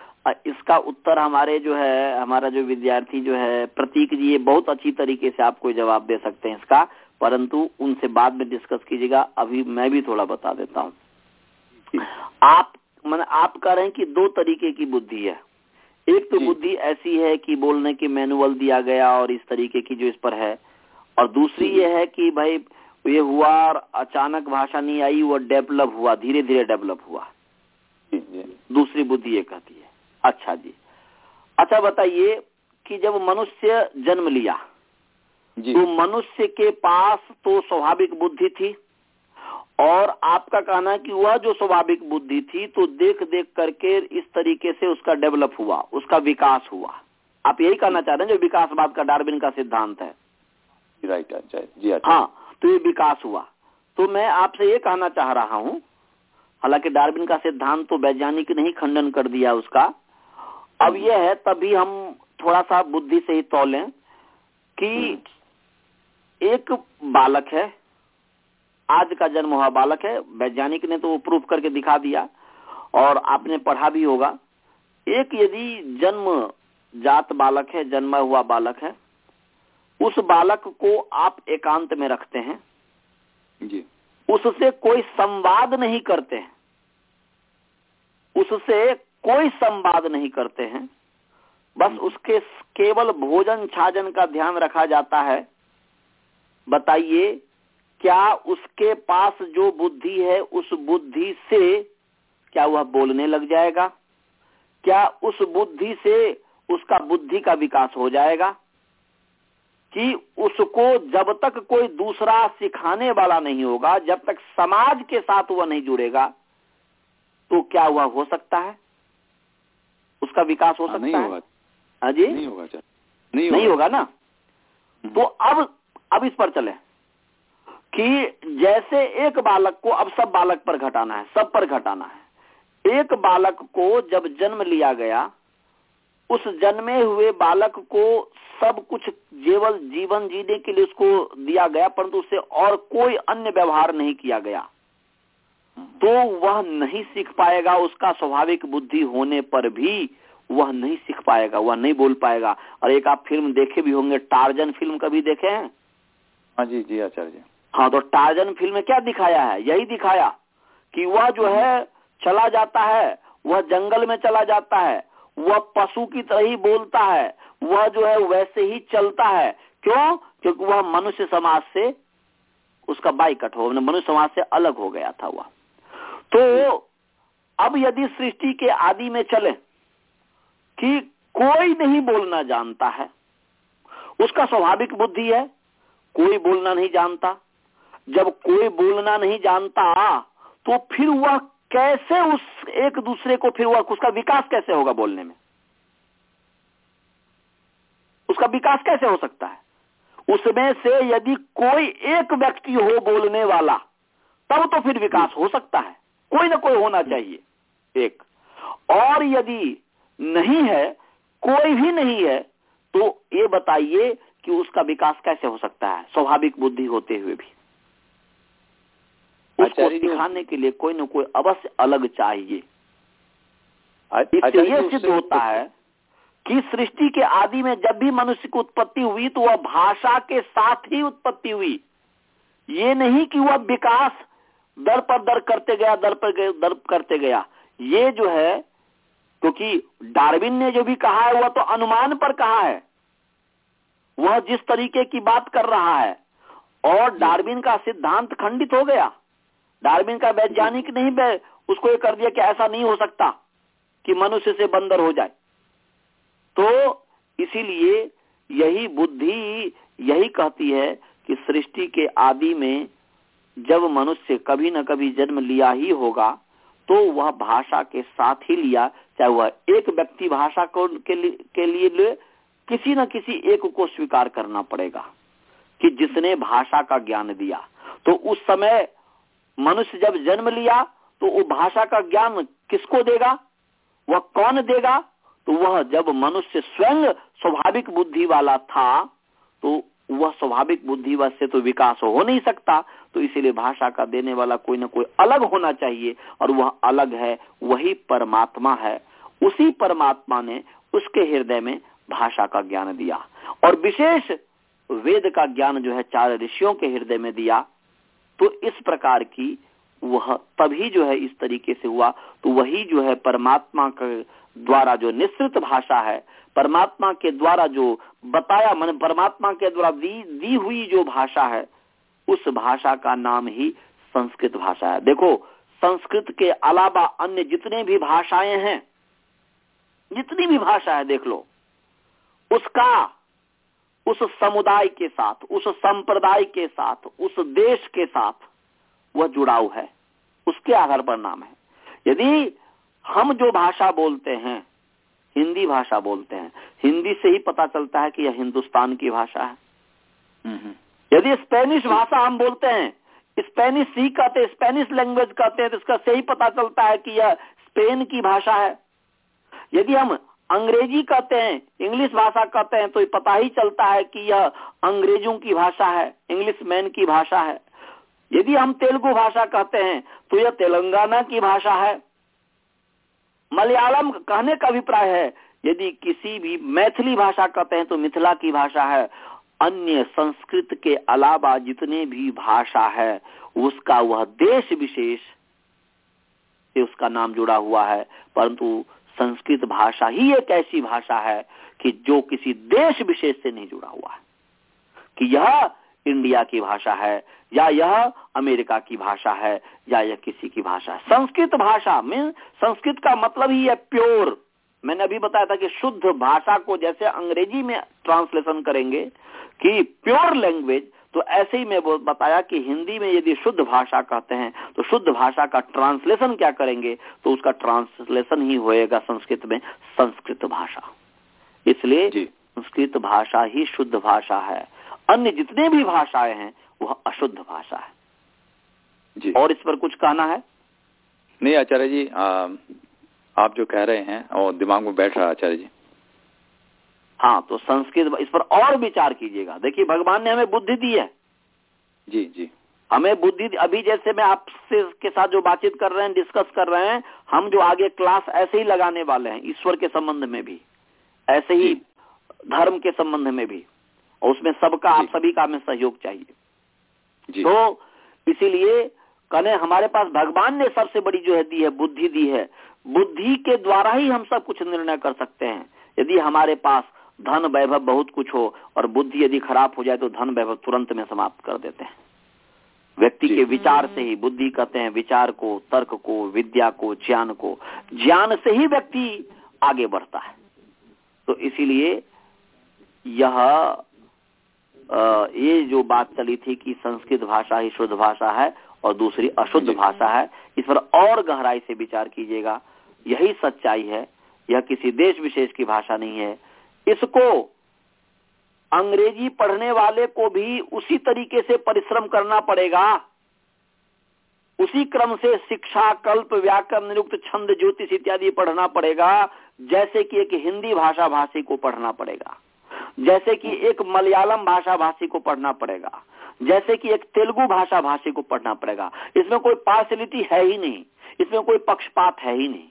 इसका उत्तर हमारे जो है हमारा जो विद्यार्थी जो है प्रतीक जी ये बहुत अच्छी तरीके से आपको जवाब दे सकते हैं इसका। परंतु उनसे बाद में डिस्कस कीजिएगा। अभी मैं भी थोड़ा बता देता हूँ। आप मैंने आप कह रहे हैं कि दो तरीके की बुद्धि है। एक तो बुद्धि ऐसी है कि बोलने की मैनुअल दिया गया और इस तरीके की जो इस पर है और दूसरी ये है कि भाई ये हुआ और अचानक भाषा नहीं आई वो डेवलप हुआ धीरे धीरे डेवलप हुआ। दूसरी बुद्धि ये कहती है। अच्छा जी। अच्छा बताइए कि जब मनुष्य जन्म लिया जी। तो मनुष्य के पास तो स्वाभाविक बुद्धि थी और आपका कहना है कि वह जो स्वाभाविक बुद्धि थी तो देख देख करके इस तरीके से उसका डेवलप हुआ उसका विकास हुआ। आप यही कहना चाह रहे हैं जो विकासवाद का डार्विन का सिद्धांत है। राइट जी अच्छा। हाँ तो ये विकास हुआ। तो मैं आपसे ये कहना चाह रहा हूँ हालाँकि डार्विन का सिद्धांत तो वैज्ञानिक ने ही खंडन कर दिया उसका। अब यह है तभी हम थोड़ा सा बुद्धि से ही तोलें कि एक बालक है आज का जन्म हुआ बालक है वैज्ञानिक ने तो वो प्रूफ करके दिखा दिया और आपने पढ़ा भी होगा। एक यदि जन्म जात बालक है जन्मा हुआ बालक है उस बालक को आप एकांत में रखते हैं। जी। उससे कोई संवाद नहीं करते हैं। उससे कोई संवाद नहीं करते हैं। बस उसके केवल भोजन छाजन का ध्यान रखा जाता है। बताइए क्या उसके पास जो बुद्धि है उस बुद्धि से क्या वह बोलने लग जाएगा? क्या उस बुद्धि से उसका बुद्धि का विकास हो जाएगा? कि उसको जब तक कोई दूसरा सिखाने वाला नहीं होगा जब तक समाज के साथ वह नहीं जुड़ेगा तो क्या वह हो सकता है? उसका विकास हो हाँ, सकता नहीं है? होगा। हाँ जी? नहीं होगा नहीं, नहीं होगा ना? हम्म। तो अब अब इस पर चले कि जैसे एक बालक को अब सब बालक पर घटाना है सब पर घटाना है। एक बालक को जब जन्म लिया गया उस जन्मे हुए बालक को सब कुछ केवल जीवन जीने के लिए उसको दिया गया परंतु उससे और कोई अन्य व्यवहार नहीं किया गया। तो वह नहीं सीख पाएगा उसका स्वाभाविक बुद्धि होने पर भी वह नहीं सीख पाएगा वह नहीं बोल पाएगा। और एक आप फ़िल्म देखे भी होंगे टार्जन फ़िल्म कभी देखे हैं? हाँ जी जी आचार्य हाँ तो टार्जन फ़िल्म में क्या दिखाया है? यही दिखाया कि वह जो है चला जाता है वह जंगल में चला जाता है वह पशु की तरह ही बोलता है। वह जो है वैसे ही चलता है। क्यों? क्योंकि वह मनुष्य समाज से उसका बाई कट हो मनुष्य समाज से अलग हो गया था वह। तो अब यदि सृष्टि के आदि में चले कि कोई नहीं बोलना जानता है, उसका स्वाभाविक बुद्धि है, कोई बोलना नहीं जानता। जब कोई बोलना नहीं जानता तो फिर वह कैसे उस एक दूसरे को फिर उसका विकास कैसे होगा बोलने में? उसका विकास कैसे हो सकता है? उसमें से यदि कोई एक व्यक्ति हो बोलने वाला, तब तो फिर विकास हो सकता है। कोई ना कोई होना चाहिए, एक। और यदि नहीं है, कोई भी नहीं है तो ये बताइए कि उसका विकास कैसे हो सकता है, स्वाभाविक बुद्धि होते हुए भी। उसको सिखाने के लिए कोई ना कोई अवश्य अलग चाहिए। इससे यह सिद्ध होता है कि सृष्टि के आदि में जब भी मनुष्य की उत्पत्ति हुई तो वह भाषा के साथ ही उत्पत्ति हुई। ये नहीं कि वह विकास दर पर दर करते गया दर पर दर करते गया। ये जो है क्योंकि डार्विन ने जो भी कहा है वह तो अनुमान पर कहा है। वह जिस तरीके की बात कर रहा है और डार्विन का सिद्धांत खंडित हो गया। डार्विन का वैज्ञानिक नहीं उसको ये कर दिया कि ऐसा नहीं हो सकता कि मनुष्य से बंदर हो जाए। तो इसीलिए यही बुद्धि यही कहती है कि सृष्टि के आदि में जब मनुष्य कभी न कभी जन्म लिया ही होगा तो वह भाषा के साथ ही लिया चाहे वह एक व्यक्ति भाषा को के लिए, के लिए किसी न किसी एक को स्वीकार करना पड़ेगा कि जिसने भाषा का ज्ञान दिया। तो उस समय मनुष्य जब जन्म लिया तो वो भाषा का ज्ञान किसको देगा? वह कौन देगा? तो वह जब मनुष्य स्वयं स्वाभाविक बुद्धि वाला था तो वह स्वाभाविक बुद्धि से तो विकास हो नहीं सकता तो इसीलिए भाषा का देने वाला कोई ना कोई अलग होना चाहिए, और वह अलग है, वही परमात्मा है। उसी परमात्मा ने उसके हृदय में भाषा का ज्ञान दिया, और विशेष वेद का ज्ञान जो है चार ऋषियों के हृदय में दिया तो इस प्रकार की वह तभी जो है इस तरीके से हुआ। तो वही जो है परमात्मा के द्वारा जो निश्चित भाषा है, परमात्मा के द्वारा जो बताया, मन परमात्मा के द्वारा दी दी हुई जो भाषा है, उस भाषा का नाम ही संस्कृत भाषा है। देखो, संस्कृत के अलावा अन्य जितने भी भाषाएँ हैं, जितनी भी भाषा है देख लो, उसका उस समुदाय के साथ उस संप्रदाय के साथ उस देश के साथ वह जुड़ाव है। उसके आधार पर नाम है। यदि हम जो भाषा बोलते हैं हिंदी भाषा बोलते हैं हिंदी से ही पता चलता है कि यह हिंदुस्तान की भाषा है। यदि स्पेनिश भाषा हम बोलते हैं स्पेनिश ही कहते हैं स्पेनिश लैंग्वेज कहते हैं तो इसका से ही पता चलता है कि यह स्पेन की भाषा है। यदि हम अंग्रेज़ी कहते हैं, इंग्लिश भाषा कहते हैं तो पता ही चलता है कि यह अंग्रेज़ों की भाषा है, इंग्लिश मैन की भाषा है। यदि हम तेलुगु भाषा कहते हैं तो यह तेलंगाना की भाषा है। मलयालम कहने का अभिप्राय है, यदि किसी भी मैथिली भाषा कहते हैं तो मिथिला की भाषा है। अन्य संस्कृत के अलावा जितने भी भाषा है, उसका वह देश विशेष उसका नाम जुड़ा हुआ है, परंतु संस्कृत भाषा ही एक ऐसी भाषा है कि जो किसी देश विशेष से नहीं जुड़ा हुआ है। कि यह इंडिया की भाषा है, या यह अमेरिका की भाषा है, या यह किसी की भाषा है। संस्कृत भाषा मीन संस्कृत का मतलब ही है प्योर मैंने अभी बताया था कि शुद्ध भाषा को जैसे अंग्रेज़ी में ट्रांसलेशन करेंगे कि प्योर लैंग्वेज तो ऐसे ही मैं बताया कि हिंदी में यदि शुद्ध भाषा कहते हैं तो शुद्ध भाषा का ट्रांसलेशन क्या करेंगे? तो उसका ट्रांसलेशन ही होएगा संस्कृत में संस्कृत भाषा। इसलिए संस्कृत भाषा ही शुद्ध भाषा है। अन्य जितने भी भाषाएँ हैं वह अशुद्ध भाषा है। जी। और इस पर कुछ कहना है? नहीं आचार्य जी आ, आप जो कह रहे हैं और दिमाग में बैठ रहा आचार्य जी। हाँ तो संस्कृत इस पर और विचार कीजिएगा। देखिए भगवान ने हमें बुद्धि दी है। जी जी। हमें बुद्धि अभी जैसे मैं आपसे के साथ जो बातचीत कर रहे हैं डिस्कस कर रहे हैं हम जो आगे क्लास ऐसे ही लगाने वाले हैं ईश्वर के संबंध में भी। ऐसे ही धर्म के संबंध में भी। और उसमें सबका आप सभी का हमें सहयोग चाहिए। जी। तो इसीलिए कहने हमारे पास भगवान ने सबसे बड़ी जो है दी है बुद्धि दी है। बुद्धि के द्वारा ही हम सब कुछ निर्णय कर सकते हैं। यदि हमारे पास धन वैभव बहुत कुछ हो और बुद्धि यदि खराब हो जाए तो धन वैभव तुरंत में समाप्त कर देते हैं। व्यक्ति के विचार से ही बुद्धि कहते हैं विचार को तर्क को विद्या को ज्ञान को। ज्ञान से ही व्यक्ति आगे बढ़ता है। तो इसीलिए यह ये जो बात चली थी कि संस्कृत भाषा ही शुद्ध भाषा है और दूसरी अशुद्ध भाषा है इस पर और गहराई से विचार कीजिएगा। यही सच्चाई है। यह किसी देश विशेष की भाषा नहीं है। इसको अंग्रेज़ी पढ़ने वाले को भी उसी तरीके से परिश्रम करना पड़ेगा। उसी क्रम से शिक्षा, कल्प, व्याकरण, निरुक्त छंद, ज्योतिष इत्यादि पढ़ना पड़ेगा, जैसे कि एक हिंदी भाषा भाषी को पढ़ना पड़ेगा, जैसे कि एक मलयालम भाषा भाषी को पढ़ना पड़ेगा, जैसे कि एक तेलुगु भाषा भाषी को पढ़ना पड़ेगा। इसमें कोई पार्शलिटी है ही नहीं, इसमें कोई पक्षपात है ही नहीं।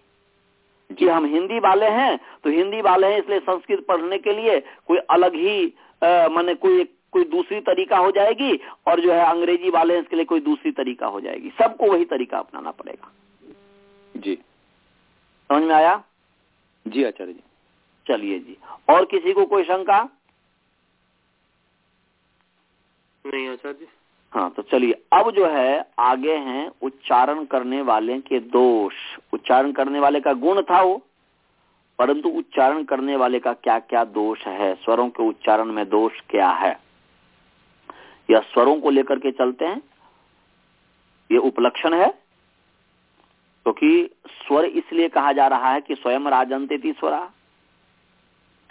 कि हम हिंदी वाले हैं तो हिंदी वाले हैं इसलिए संस्कृत पढ़ने के लिए कोई अलग ही माने कोई कोई दूसरी तरीका हो जाएगी और जो है अंग्रेज़ी वाले हैं इसके लिए कोई दूसरी तरीका हो जाएगी। सबको वही तरीका अपनाना पड़ेगा। जी। समझ में आया? जी आचार्य जी। चलिए जी। और किसी को कोई शंका? नहीं आचार्य जी। हाँ तो चलिए अब जो है आगे हैं उच्चारण करने वाले के दोष। उच्चारण करने वाले का गुण था वो। परंतु उच्चारण करने वाले का क्या क्या दोष है? स्वरों के उच्चारण में दोष क्या है? यह स्वरों को लेकर के चलते हैं? ये उपलक्षण है? क्योंकि तो स्वर इसलिए कहा जा रहा है कि स्वयं राजंती स्वरा।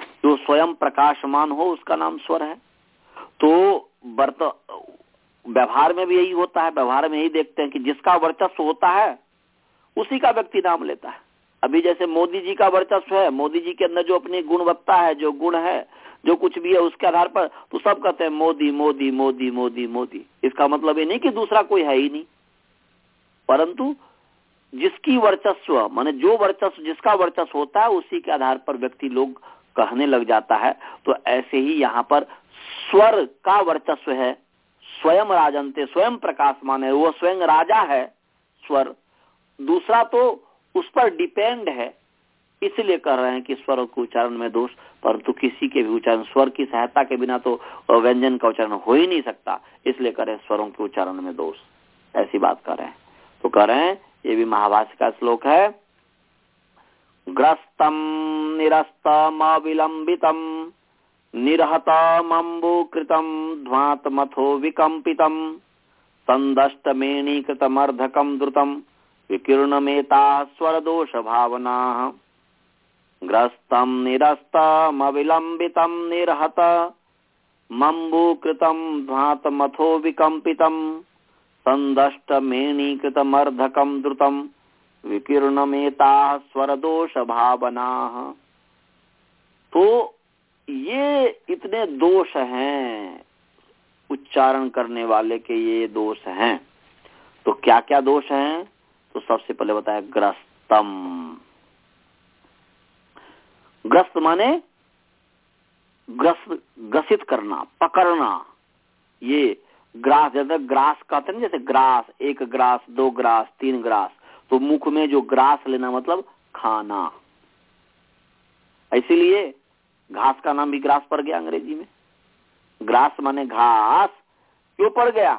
जो स्वयं प्रकाशमान हो, उसका नाम स्वर है। तो वर्त व्यवहार में भी यही होता है। व्यवहार में यही देखते हैं कि जिसका वर्चस्व होता है उसी का व्यक्ति नाम लेता है। अभी जैसे मोदी जी का वर्चस्व है, मोदी जी के अंदर जो अपनी गुणवत्ता है, जो गुण है, जो कुछ भी है उसके आधार पर तो सब कहते हैं, मोदी मोदी मोदी मोदी मोदी। इसका मतलब ये नहीं कि दूसरा कोई है ही नहीं। परंतु जिसकी वर्चस्व, माने जो वर्चस्व, जिसका वर्चस्व होता है, उसी के आधार पर व्यक्ति लोग कहने लग जाता है। तो ऐसे ही यहाँ पर स्वर का वर्चस्व है। स्वयं राजनते, स्वयं प्रकाशमान है। वो स्वयं राजा है, स्वर। दूसरा तो उस पर डिपेंड है, इसलिए कह रहे हैं कि स्वर के उच्चारण में दोष, परंतु किसी के भी उच्चारण स्वर की सहायता के बिना तो व्यंजन का उच्चारण हो ही नहीं सकता, इसलिए हैं स्वरों के उच्चारण में दोष। ऐसी बात कर रहे हैं। तो कह रहे हैं, ये भी महाभाष्य का श्लोक है, ग्रस्तम निरस्तम अविलंबितम निर्हतमम्बुकृतम ध्वातमथो विकम्पितम संदष्टमेणीकृतमर्धकम द्रुतम। विकीर्णमेता स्वरदोष भावना ग्रस्तम निरस्तमविलंबितम निर्हत। मम्बुकृतम ध्वातमथो विकम्पितम संदष्टमेणीकृतमर्धकम द्रुतम विकीर्णमेता स्वरदोष भावना तो ये इतने दोष हैं, उच्चारण करने वाले के ये दोष हैं। तो क्या क्या दोष हैं? तो सबसे पहले बताया ग्रस्तम। ग्रस्त माने ग्रस्त ग्रसित करना, पकड़ना। ये ग्रास, जैसे ग्रास कहते हैं जैसे ग्रास, एक ग्रास, दो ग्रास, तीन ग्रास। तो मुख में जो ग्रास लेना मतलब खाना। इसीलिए घास का नाम भी ग्रास पड़ गया अंग्रेज़ी में। ग्रास माने घास, क्यों पड़ गया?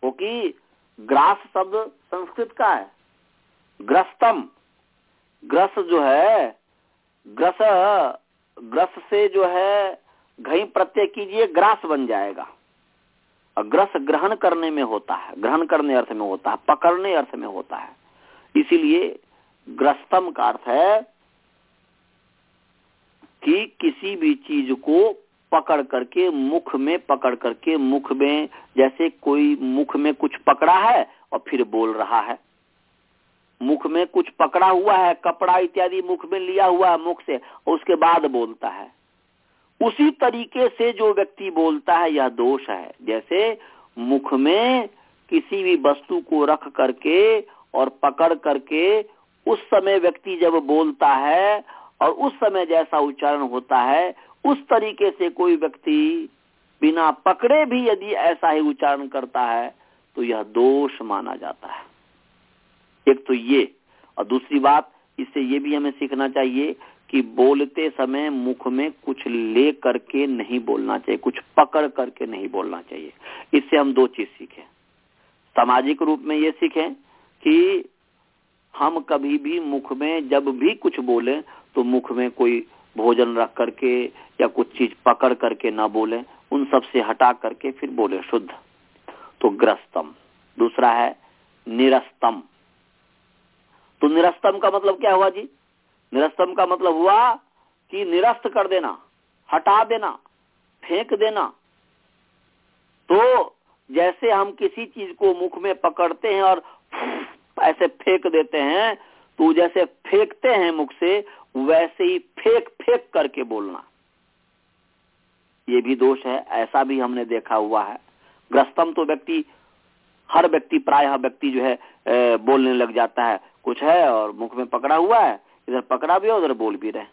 क्योंकि ग्रास शब्द संस्कृत का है। ग्रस्तम। ग्रस जो है, ग्रस ग्रस से जो है घई प्रत्यय कीजिए, ग्रास बन जाएगा। और ग्रस ग्रहण करने में होता है, ग्रहण करने अर्थ में होता है, पकड़ने अर्थ में होता है। इसीलिए ग्रस्तम का अर्थ है कि किसी भी चीज़ को पकड़ करके, मुख में पकड़ करके, मुख में जैसे कोई मुख में कुछ पकड़ा है और फिर बोल रहा है। मुख में कुछ पकड़ा हुआ है, कपड़ा इत्यादि मुख में लिया हुआ है मुख से, और उसके बाद बोलता है। उसी तरीके से जो व्यक्ति बोलता है, यह दोष है। जैसे मुख में किसी भी वस्तु को रख करके और पकड़ करके, उस समय व्यक्ति जब बोलता है और उस समय जैसा उच्चारण होता है उस तरीके से कोई व्यक्ति बिना पकड़े भी यदि ऐसा ही उच्चारण करता है तो यह दोष माना जाता है। एक तो ये, और दूसरी बात, इससे ये भी हमें सीखना चाहिए कि बोलते समय मुख में कुछ ले करके नहीं बोलना चाहिए, कुछ पकड़ करके नहीं बोलना चाहिए। इससे हम दो चीज़ सीखें। सामाजिक रूप में ये सीखें कि हम कभी भी मुख में जब भी कुछ बोले तो मुख में कोई भोजन रख करके या कुछ चीज़ पकड़ करके ना बोले, उन सबसे हटा करके फिर बोले शुद्ध। तो ग्रस्तम। दूसरा है निरस्तम। तो निरस्तम का मतलब क्या हुआ जी? निरस्तम का मतलब हुआ कि निरस्त कर देना, हटा देना, फेंक देना। तो जैसे हम किसी चीज़ को मुख में पकड़ते हैं और ऐसे फेंक देते हैं तो जैसे फेंकते हैं मुख से वैसे ही फेंक फेंक करके बोलना। ये भी दोष है ऐसा भी हमने देखा हुआ है। ग्रस्तम तो व्यक्ति हर व्यक्ति प्राय व्यक्ति जो है ए, बोलने लग जाता है। कुछ है और मुख में पकड़ा हुआ है इधर पकड़ा भी है उधर बोल भी रहे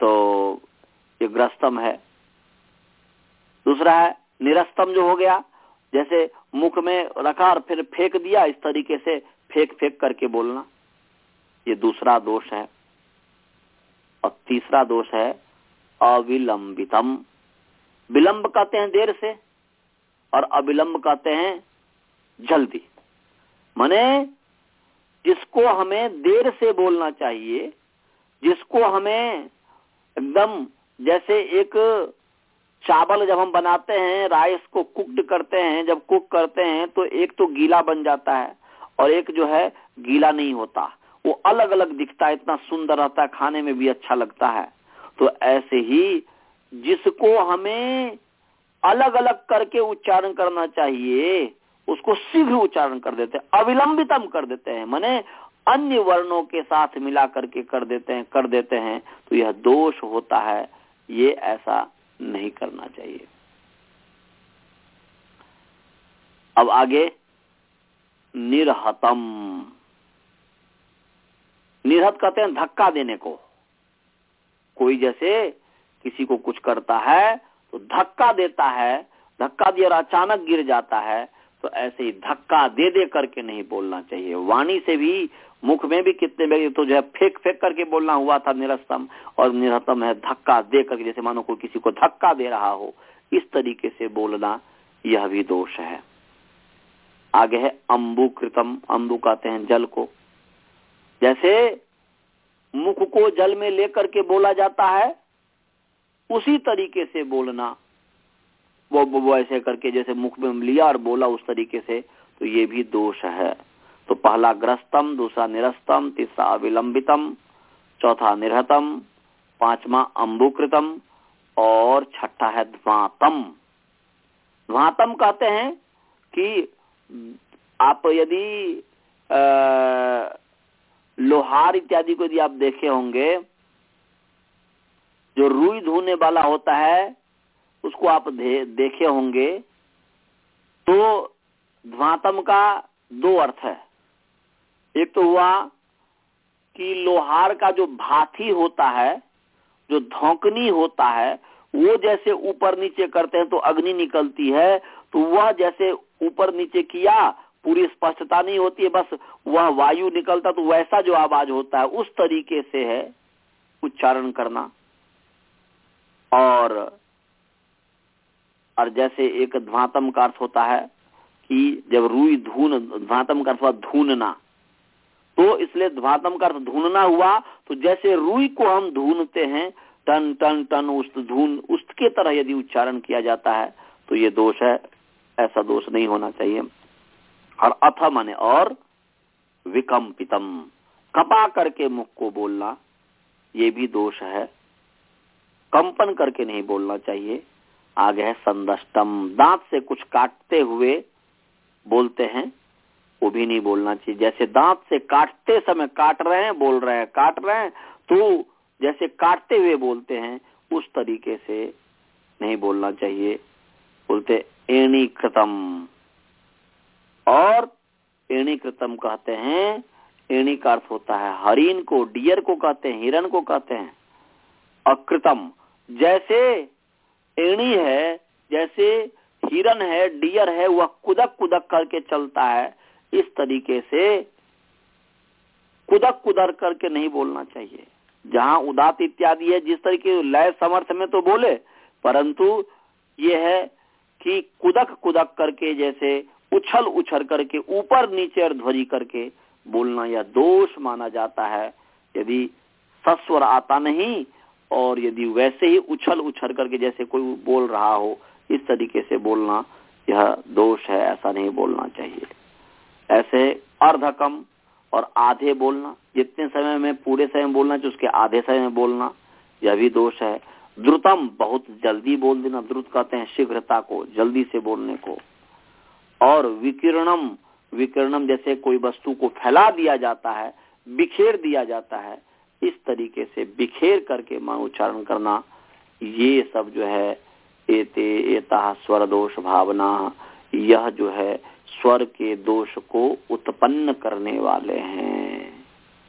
तो ये ग्रस्तम है। दूसरा है निरस्तम जो हो गया जैसे मुख में रखा और फिर फेंक दिया इस तरीके से फेंक फेंक करके बोलना। ये दूसरा दोष है। और तीसरा दोष है अविलंबितम। विलंब कहते हैं देर से और अविलंब कहते हैं जल्दी। माने जिसको हमें देर से बोलना चाहिए, जिसको हमें एकदम जैसे एक चावल जब हम बनाते हैं, राइस को कुकड करते हैं, जब कुक करते हैं तो एक तो गीला बन जाता है और एक जो है गीला नहीं होता। वो अलग अलग दिखता है, इतना सुंदर रहता है, खाने में भी अच्छा लगता है। तो ऐसे ही जिसको हमें अलग अलग करके उच्चारण करना चाहिए, उसको शीघ्र उच्चारण कर देते हैं, अविलंबितम कर देते हैं, माने अन्य वर्णों के साथ मिला करके कर देते हैं, कर देते हैं तो यह दोष होता है, ये ऐसा नहीं करना चाहिए। अब आगे, निर्हतम। निर्हत कहते हैं धक्का देने को। कोई जैसे किसी को कुछ करता है तो धक्का देता है, धक्का दिया और अचानक गिर जाता है तो ऐसे ही धक्का दे दे करके नहीं बोलना चाहिए। वाणी से भी, मुख में भी कितने व्यक्ति तो जो है फेंक फेंक करके बोलना हुआ था निरस्तम, और निरतम है धक्का दे करके, जैसे मानो कोई किसी को धक्का दे रहा हो, इस तरीके से बोलना यह भी दोष है। आगे है अम्बु कृतम अम्बु कहते हैं जल को। जैसे मुख को जल में लेकर के बोला जाता है उसी तरीके से बोलना। वो, वो ऐसे करके जैसे मुख में लिया और बोला उस तरीके से तो ये भी दोष है। तो पहला ग्रस्तम दूसरा निरस्तम तीसरा अविलंबितम चौथा निरहतम पांचवा अम्बुकृतम और छठा है ध्वातम। ध्वातम कहते हैं कि आप यदि लोहार इत्यादि को यदि आप देखे होंगे, जो रुई धोने वाला होता है, उसको आप देखे होंगे तो ध्वातम का दो अर्थ है। एक तो हुआ कि लोहार का जो भाथी होता है, जो धोकनी होता है, वो जैसे ऊपर नीचे करते हैं तो अग्नि निकलती है तो वह जैसे ऊपर नीचे किया पूरी स्पष्टता नहीं होती है, बस वह वायु निकलता तो वैसा जो आवाज़ होता है, उस तरीके से है उच्चारण करना। और और जैसे एक ध्वातम का अर्थ होता है कि जब रुई धून, ध्वातम का अर्थ धूनना तो इसलिए ध्वातम का अर्थ धूनना हुआ तो जैसे रुई को हम धूनते हैं, टन टन टन उस धून उसके तरह यदि उच्चारण किया जाता है तो ये दोष है, ऐसा दोष नहीं होना चाहिए। और अथ माने और विकम्पितम। कपा करके मुख को बोलना, ये भी दोष है। कंपन करके नहीं बोलना चाहिए। आगे है संदष्टम। दांत से कुछ काटते हुए बोलते हैं, वो भी नहीं बोलना चाहिए। जैसे दांत से काटते समय काट रहे हैं, बोल रहे हैं, काट रहे हैं तो जैसे काटते हुए बोलते हैं, उस तरीके से नहीं बोलना चाहिए। बोलते एणी कृतम और एणी कृतम कहते हैं एणी का अर्थ होता है। हरिन को, डियर को कहते हैं हिरन को कहते हैं, अकृतम। जैसे एणी है, जैसे हिरन है, डियर है, वह कुदक कुदक करके चलता है, इस तरीके से कुदक कुदक करके नहीं बोलना चाहिए। जहाँ उदात इत्यादि है, जिस तरीके लय समर्थ में तो बोले, परंतु ये है कि कुदक कुदक करके जैसे उछल उछल करके, ऊपर नीचे और ध्वनि करके बोलना यह दोष माना जाता है। यदि सस्वर आता नहीं और यदि वैसे ही उछल उछल करके जैसे कोई बोल रहा हो, इस तरीके से बोलना यह दोष है, ऐसा नहीं बोलना चाहिए। ऐसे अर्धकम और आधे बोलना, जितने समय में पूरे समय बोलना चाहिए, उसके आधे समय में बोलना यह भी दोष है। द्रुतम, बहुत जल्दी बोल देना, द्रुत कहते हैं शीघ्रता को, जल्दी से बोलने को। और विकिरणम विकिरणम जैसे कोई वस्तु को फैला दिया जाता है, बिखेर दिया जाता है, इस तरीके से बिखेर करके मान उच्चारण करना, ये सब जो है, एते, एता, स्वर, दोष, भावना, यह जो है, स्वर के दोष को उत्पन्न करने वाले हैं।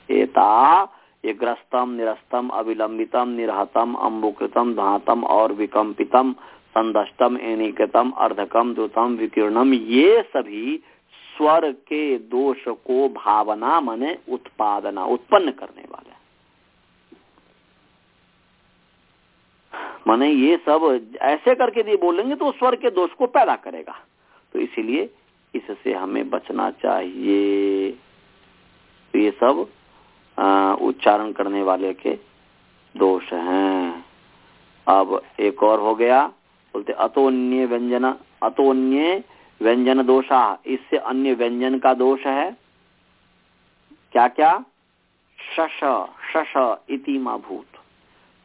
एता, ये ग्रस्तम, निरस्तम, अविलंबितम, निरहतम, अम्बुकृतम, धातम और विकम्पितम संदष्टम एनिकृतम अर्धकम द्रुतम विकीर्णम। ये सभी स्वर के दोष को भावना मने उत्पादना, उत्पन्न करने वाले माने ये सब ऐसे करके यदि बोलेंगे तो स्वर के दोष को पैदा करेगा। तो इसीलिए इससे हमें बचना चाहिए। तो ये सब उच्चारण करने वाले के दोष हैं। अब एक और हो गया। बोलते अतोन्य व्यंजन अतोन्य व्यंजन दोषा। इससे अन्य व्यंजन का दोष है क्या क्या शश शश इति भूत।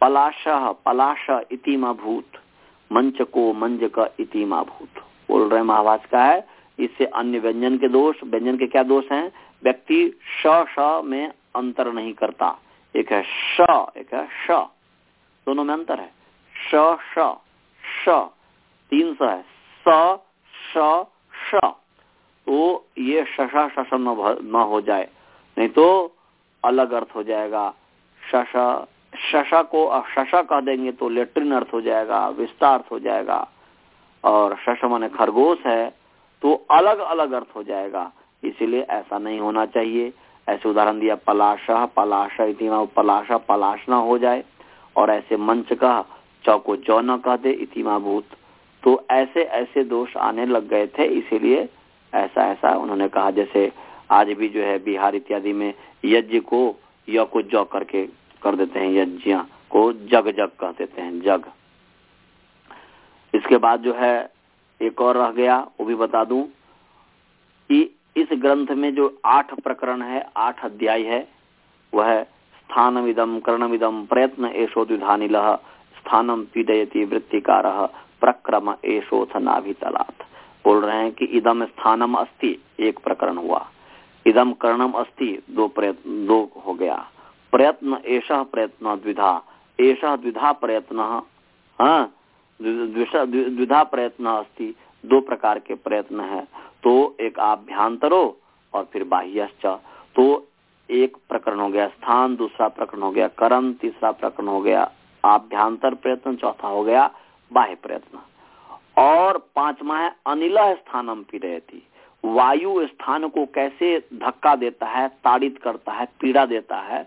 पलाश पलाश इति भूत। मंच को मंजक इति भूत। बोल रहे महावास का है, इससे अन्य व्यंजन के दोष, व्यंजन के क्या दोष हैं? व्यक्ति श श में अंतर नहीं करता। एक है श, एक है श। दोनों में अंतर है। श श। श तीन स है। स, श श तो ये शशा शश न हो जाए। नहीं तो अलग अर्थ हो जाएगा। शशा शशा को शशा कह देंगे तो लेट्रिन अर्थ हो जाएगा, विस्तार अर्थ हो जाएगा। और शश माने खरगोश है तो अलग अलग अर्थ हो जाएगा। इसीलिए ऐसा नहीं होना चाहिए। ऐसे उदाहरण दिया, पलाशा पलाशा इतिमा पलाशा पलाशना हो जाए। और ऐसे मंच का चौको न कह दे इतिमा भूत। तो ऐसे ऐसे दोष आने लग गए थे, इसीलिए ऐसा ऐसा उन्होंने कहा। जैसे आज भी जो है बिहार इत्यादि में यज्ञ को य को ज करके कर देते हैं यज्ञ को जग जग कह देते हैं, जग। इसके बाद जो है एक और रह गया, वो भी बता दूँ इस ग्रंथ में जो आठ प्रकरण है, आठ अध्याय है, वह स्थानम इदम कर्णमिदम प्रयत्न एशो द्विधानिल स्थानम पीडयती वृत्तिकार प्रक्रम एशोथ नाभितलात् बोल रहे हैं कि इदम स्थानम अस्ति, एक प्रकरण हुआ। इदम कर्णम अस्ति, दो प्रयत्न दो हो गया। प्रयत्न, एष प्रयत्न, द्विधा। एष द्विधा प्रयत्न हाँ द्विधा प्रयत्न अस्ति, दो प्रकार के प्रयत्न है। तो एक आभ्यंतरो और फिर बाह्यश्च। तो एक प्रकरण हो गया स्थान, दूसरा प्रकरण हो गया कर्म तीसरा प्रकरण हो गया आभ्यंतर प्रयत्न, चौथा हो गया बाह्य प्रयत्न। और पांचवा है, अनिल स्थानम पीड़यती। वायु स्थान को कैसे धक्का देता है, ताड़ित करता है, पीड़ा देता है,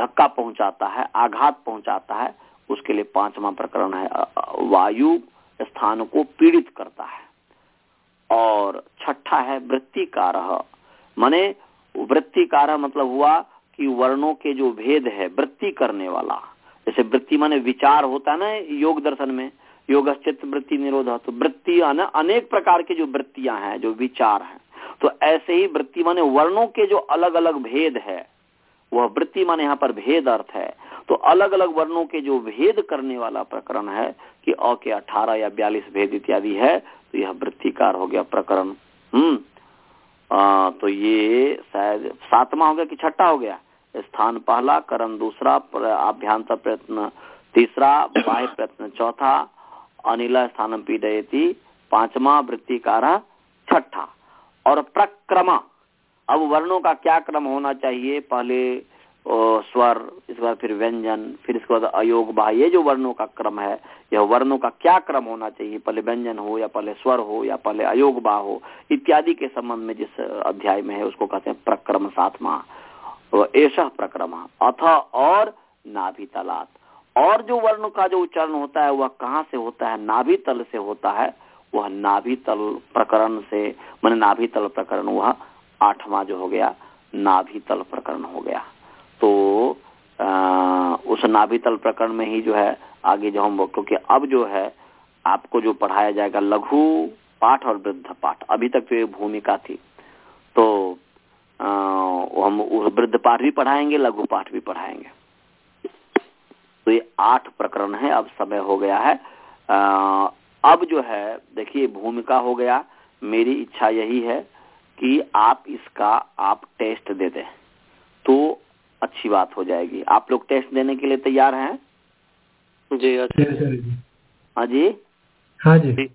धक्का पहुंचाता है, आघात पहुंचाता है, उसके लिए पांचवा प्रकरण है वायु स्थान को पीड़ित करता है। और छठा है, वृत्तिकार। माने वृत्तिकार मतलब हुआ कि वर्णों के जो भेद है, वृत्ति करने वाला जैसे वृत्ति माने विचार होता है ना योग दर्शन में योग वृत्ति निरोध तो वृत्ति अनेक प्रकार के जो वृत्तियाँ हैं, जो विचार हैं तो ऐसे ही वृत्ति माने वर्णों के जो अलग अलग भेद है, वह वृत्ति माने यहाँ पर भेद अर्थ है तो अलग अलग वर्णों के जो भेद करने वाला प्रकरण है, कि अ के अठारह या बयालीस भेद इत्यादि है तो यह वृत्तिकार हो गया प्रकरण। हम्म तो ये शायद सातवा हो गया कि छठा हो गया? स्थान पहला, करण दूसरा आभ्यंतर प्रयत्न तीसरा, बाह्य प्रयत्न चौथा, अनिल स्थान पीडयती, पांचवा वृत्ति वृत्तिकार छठा। और प्रक्रमा, अब वर्णों का क्या क्रम होना चाहिए? पहले स्वर, इसके बाद फिर व्यंजन, फिर इसके बाद अयोग बाह ये जो वर्णों का क्रम है, यह वर्णों का क्या क्रम होना चाहिए? पहले व्यंजन हो, या पहले स्वर हो, या पहले अयोग बाह हो, इत्यादि के संबंध में जिस अध्याय में है, उसको कहते हैं प्रक्रम सातवा। ऐसा प्रक्रम। अथ और नाभि तलात। और जो वर्ण का जो उच्चारण होता है वह कहाँ से होता है? नाभि तल से होता है। वह नाभि तल प्रकरण से मैंने नाभि तल प्रकरण वह आठवां जो हो गया नाभि तल प्रकरण हो गया। तो आ, उस नाभि तल प्रकरण में ही जो है आगे जो हम क्योंकि अब जो है आपको जो पढ़ाया जाएगा लघु पाठ और वृद्ध पाठ। अभी तक तो ये भूमिका थी। तो हम वृद्ध पाठ भी पढ़ाएँगे लघु पाठ भी पढ़ाएँगे। तो ये आठ प्रकरण है अब समय हो गया है। आ, अब जो है देखिए भूमिका हो गया। मेरी इच्छा यही है कि आप इसका आप टेस्ट दे दें। तो अच्छी बात हो जाएगी। आप लोग टेस्ट देने के लिए तैयार हैं? जी हाँ जी? हाँ जी।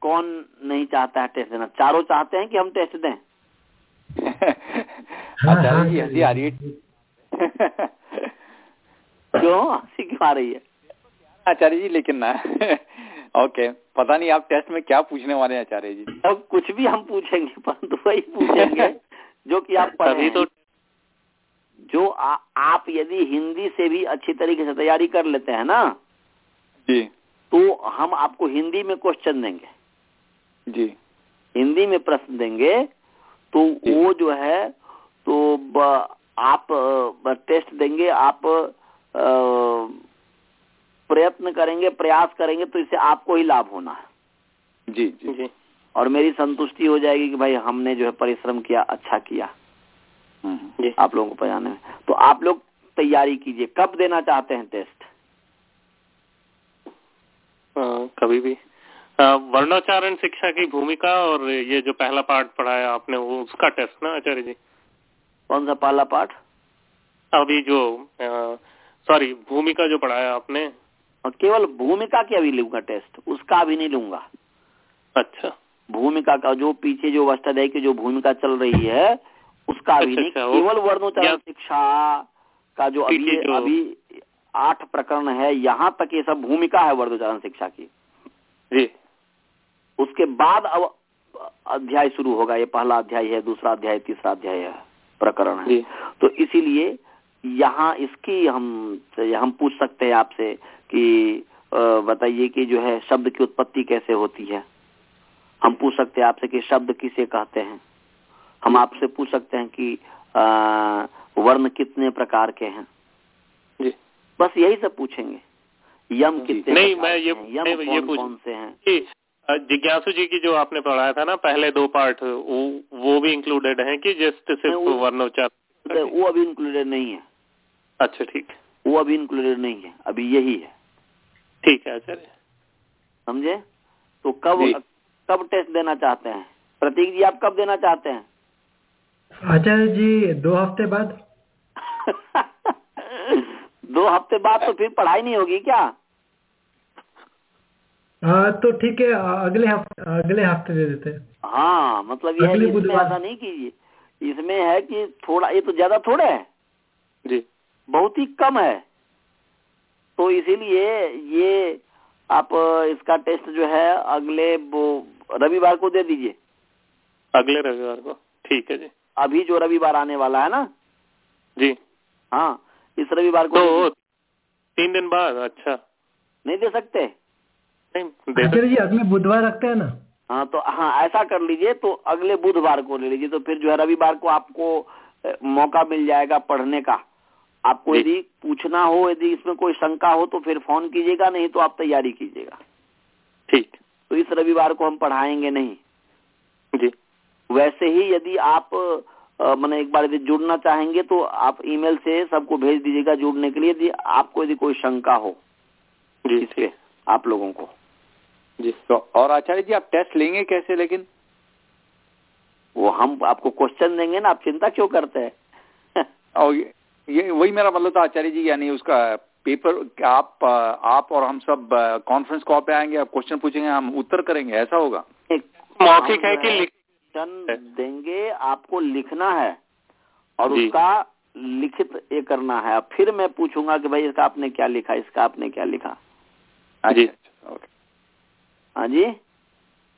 कौन नहीं चाहता है टेस्ट देना? चारों चाहते हैं कि हम टेस्ट दें? आचार्य जी हँसी आ रही है क्यों? हँसी क्यों आ रही है? आचार्य जी लेकिन ना। ओके पता नहीं आप टेस्ट में क्या पूछने वाले हैं आचार्य जी। अब कुछ भी हम पूछेंगे परंतु वही पूछेंगे जो कि आप पढ़े तो जो आ, आप यदि हिंदी से भी अच्छी तरीके से तैयारी कर लेते हैं ना जी। तो हम आपको हिंदी में क्वेश्चन देंगे। जी। हिंदी में प्रश्न देंगे तो वो जो है तो आप टेस्ट देंगे आप प्रयत्न करेंगे प्रयास करेंगे तो इससे आपको ही लाभ होना है। जी जी। जी। और मेरी संतुष्टि हो जाएगी कि भाई हमने जो है परिश्रम किया अच्छा किया। हम्म। जी। आप लोगों को पहचाने में। तो आप लोग तैयारी कीजिए कब देना चाहते हैं टेस्ट आ, कभी भी। वर्णोच्चारण शिक्षा की भूमिका और ये जो पहला पार्ट पढ़ाया आपने वो उसका टेस्ट ना आचार्य जी? कौन सा पहला पाठ? अभी जो सॉरी भूमिका जो पढ़ाया आपने। और केवल भूमिका की अभी लूँगा टेस्ट उसका अभी नहीं लूँगा। अच्छा। भूमिका का जो पीछे जो वस्ताध्याय की जो भूमिका चल रही है उसका अभी अच्छा, नहीं। अच्छा, केवल वर्णोच्चारण शिक्षा का जो अभी जो- अभी आठ प्रकरण है यहाँ तक ये सब भूमिका है वर्णोच्चारण शिक्षा की। जी। उसके बाद अब अध्याय शुरू होगा। ये पहला अध्याय है दूसरा अध्याय तीसरा अध्याय है प्रकरण है। तो इसीलिए यहाँ इसकी हम हम पूछ सकते हैं आपसे कि बताइए कि जो है शब्द की उत्पत्ति कैसे होती है। हम पूछ सकते हैं आपसे कि शब्द किसे कहते हैं। हम आपसे पूछ सकते हैं कि अ, वर्ण कितने प्रकार के हैं। जी। बस यही सब पूछेंगे। यम कितने नहीं, मैं ये- यम ये कौन पूछ- कौन से हैं। जी। जिज्ञासु जी की जो आपने पढ़ाया था ना पहले दो पार्ट वो वो भी इंक्लूडेड है कि जस्ट सिर्फ़ वर्णोच्चार वो अभी इंक्लूडेड नहीं है। अच्छा ठीक वो अभी इंक्लूडेड नहीं है अभी यही है। ठीक है आचार्य। समझे? तो कब कब टेस्ट देना चाहते हैं? प्रतीक जी आप कब देना चाहते हैं? आचार्य जी दो हफ़्ते बाद। दो हफ़्ते बाद तो फिर पढ़ाई नहीं होगी क्या? हाँ तो ठीक है अगले हफ़्ते अगले हफ़्ते दे देते हैं। हाँ मतलब ये है कि। ऐसा नहीं कीजिए इसमें है कि थोड़ा ये तो ज़्यादा थोड़े है। जी। बहुत ही कम है। तो इसीलिए ये आप इसका टेस्ट जो है अगले वो- रविवार को दे दीजिए। अगले रविवार को? ठीक है जी। अभी जो रविवार आने वाला है ना? जी। हाँ इस रविवार को तो तीन दिन बाद? अच्छा। नहीं दे सकते। आचार्य जी अगले बुधवार रखते हैं ना? हाँ तो हाँ ऐसा कर लीजिए तो अगले बुधवार को ले लीजिए तो फिर जो है रविवार को आपको मौका मिल जाएगा पढ़ने का। आपको यदि पूछना हो यदि इसमें कोई शंका हो तो फिर फ़ोन कीजिएगा नहीं तो आप तैयारी कीजिएगा। ठीक। तो इस रविवार को हम पढ़ाएँगे नहीं। जी। वैसे ही यदि आप मैंने एक बार यदि जुड़ना चाहेंगे तो आप ईमेल से सबको भेज दीजिएगा जुड़ने के लिए यदि आपको यदि कोई शंका हो जी इस पे आप लोगों को। जी। तो और आचार्य जी आप टेस्ट लेंगे कैसे लेकिन? वो हम आपको क्वेश्चन देंगे ना आप चिंता क्यों करते हैं? और ये, ये वही मेरा मतलब था आचार्य जी यानी उसका पेपर आप आप और हम सब कॉन्फ्रेंस कॉल पे आएँगे आप क्वेश्चन पूछेंगे हम उत्तर करेंगे ऐसा होगा? एक मौखिक है कि क्वेश्चन देंगे आपको लिखना है और उसका लिखित ये करना है। फिर मैं पूछूँगा कि भाई इसका आपने क्या लिखा इसका आपने क्या लिखा? जी। अच्छा, ओके हाँ जी?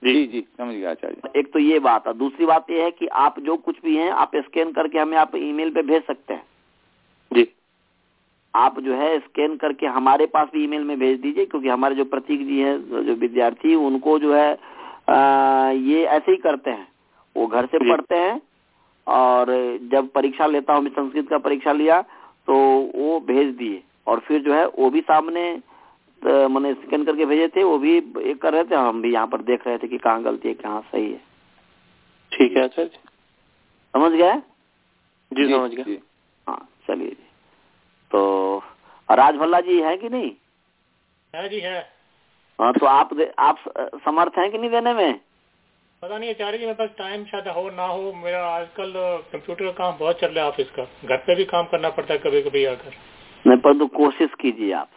जी। जी समझ गया आचार्य। एक तो ये बात है। दूसरी बात ये है कि आप जो कुछ भी हैं आप स्कैन करके हमें आप ईमेल पे भेज सकते हैं। जी। आप जो है स्कैन करके हमारे पास भी ईमेल में भेज दीजिए क्योंकि हमारे जो प्रतीक जी हैं जो विद्यार्थी उनको जो है आ, ये ऐसे ही करते हैं। वो घर से पढ़ते हैं और जब परीक्षा लेता हूँ संस्कृत का परीक्षा लिया तो वो भेज दिए। और फिर जो है वो भी सामने मैंने स्कैन करके भेजे थे वो भी एक कर रहे थे हम भी यहाँ पर देख रहे थे कि कहाँ गलती है कहाँ सही है। ठीक है आचार्य जी। समझ गए? जी समझ गया। जी। हाँ चलिए जी। तो राज भल्ला जी है कि नहीं? है जी है। हाँ तो आप दे, आप समर्थ हैं कि नहीं देने में? पता नहीं आचार्य जी मेरे पास टाइम शायद हो ना हो मेरा आजकल कंप्यूटर का काम बहुत चल रहा है ऑफ़िस का। घर पे भी काम करना पड़ता है कभी कभी आकर। नहीं परंतु कोशिश कीजिए आप।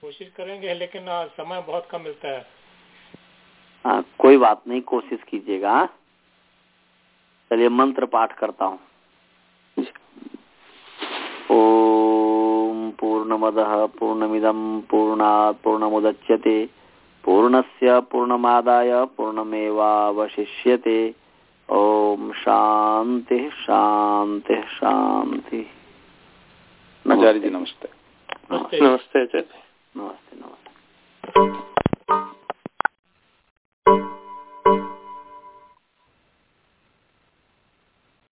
कोशिश करेंगे लेकिन आ, समय बहुत कम मिलता है। हाँ कोई बात नहीं कोशिश कीजिएगा? चलिए मंत्र पाठ करता हूँ। ओम पूर्णमदः पूर्णमिदं पूर्णात् पूर्णमुदच्यते पूर्णस्य पूर्णमादाय पूर्णमेवावशिष्यते। ओम शांति शांति शांति जी नमस्ते। नमस्ते। नमस्ते новости новини.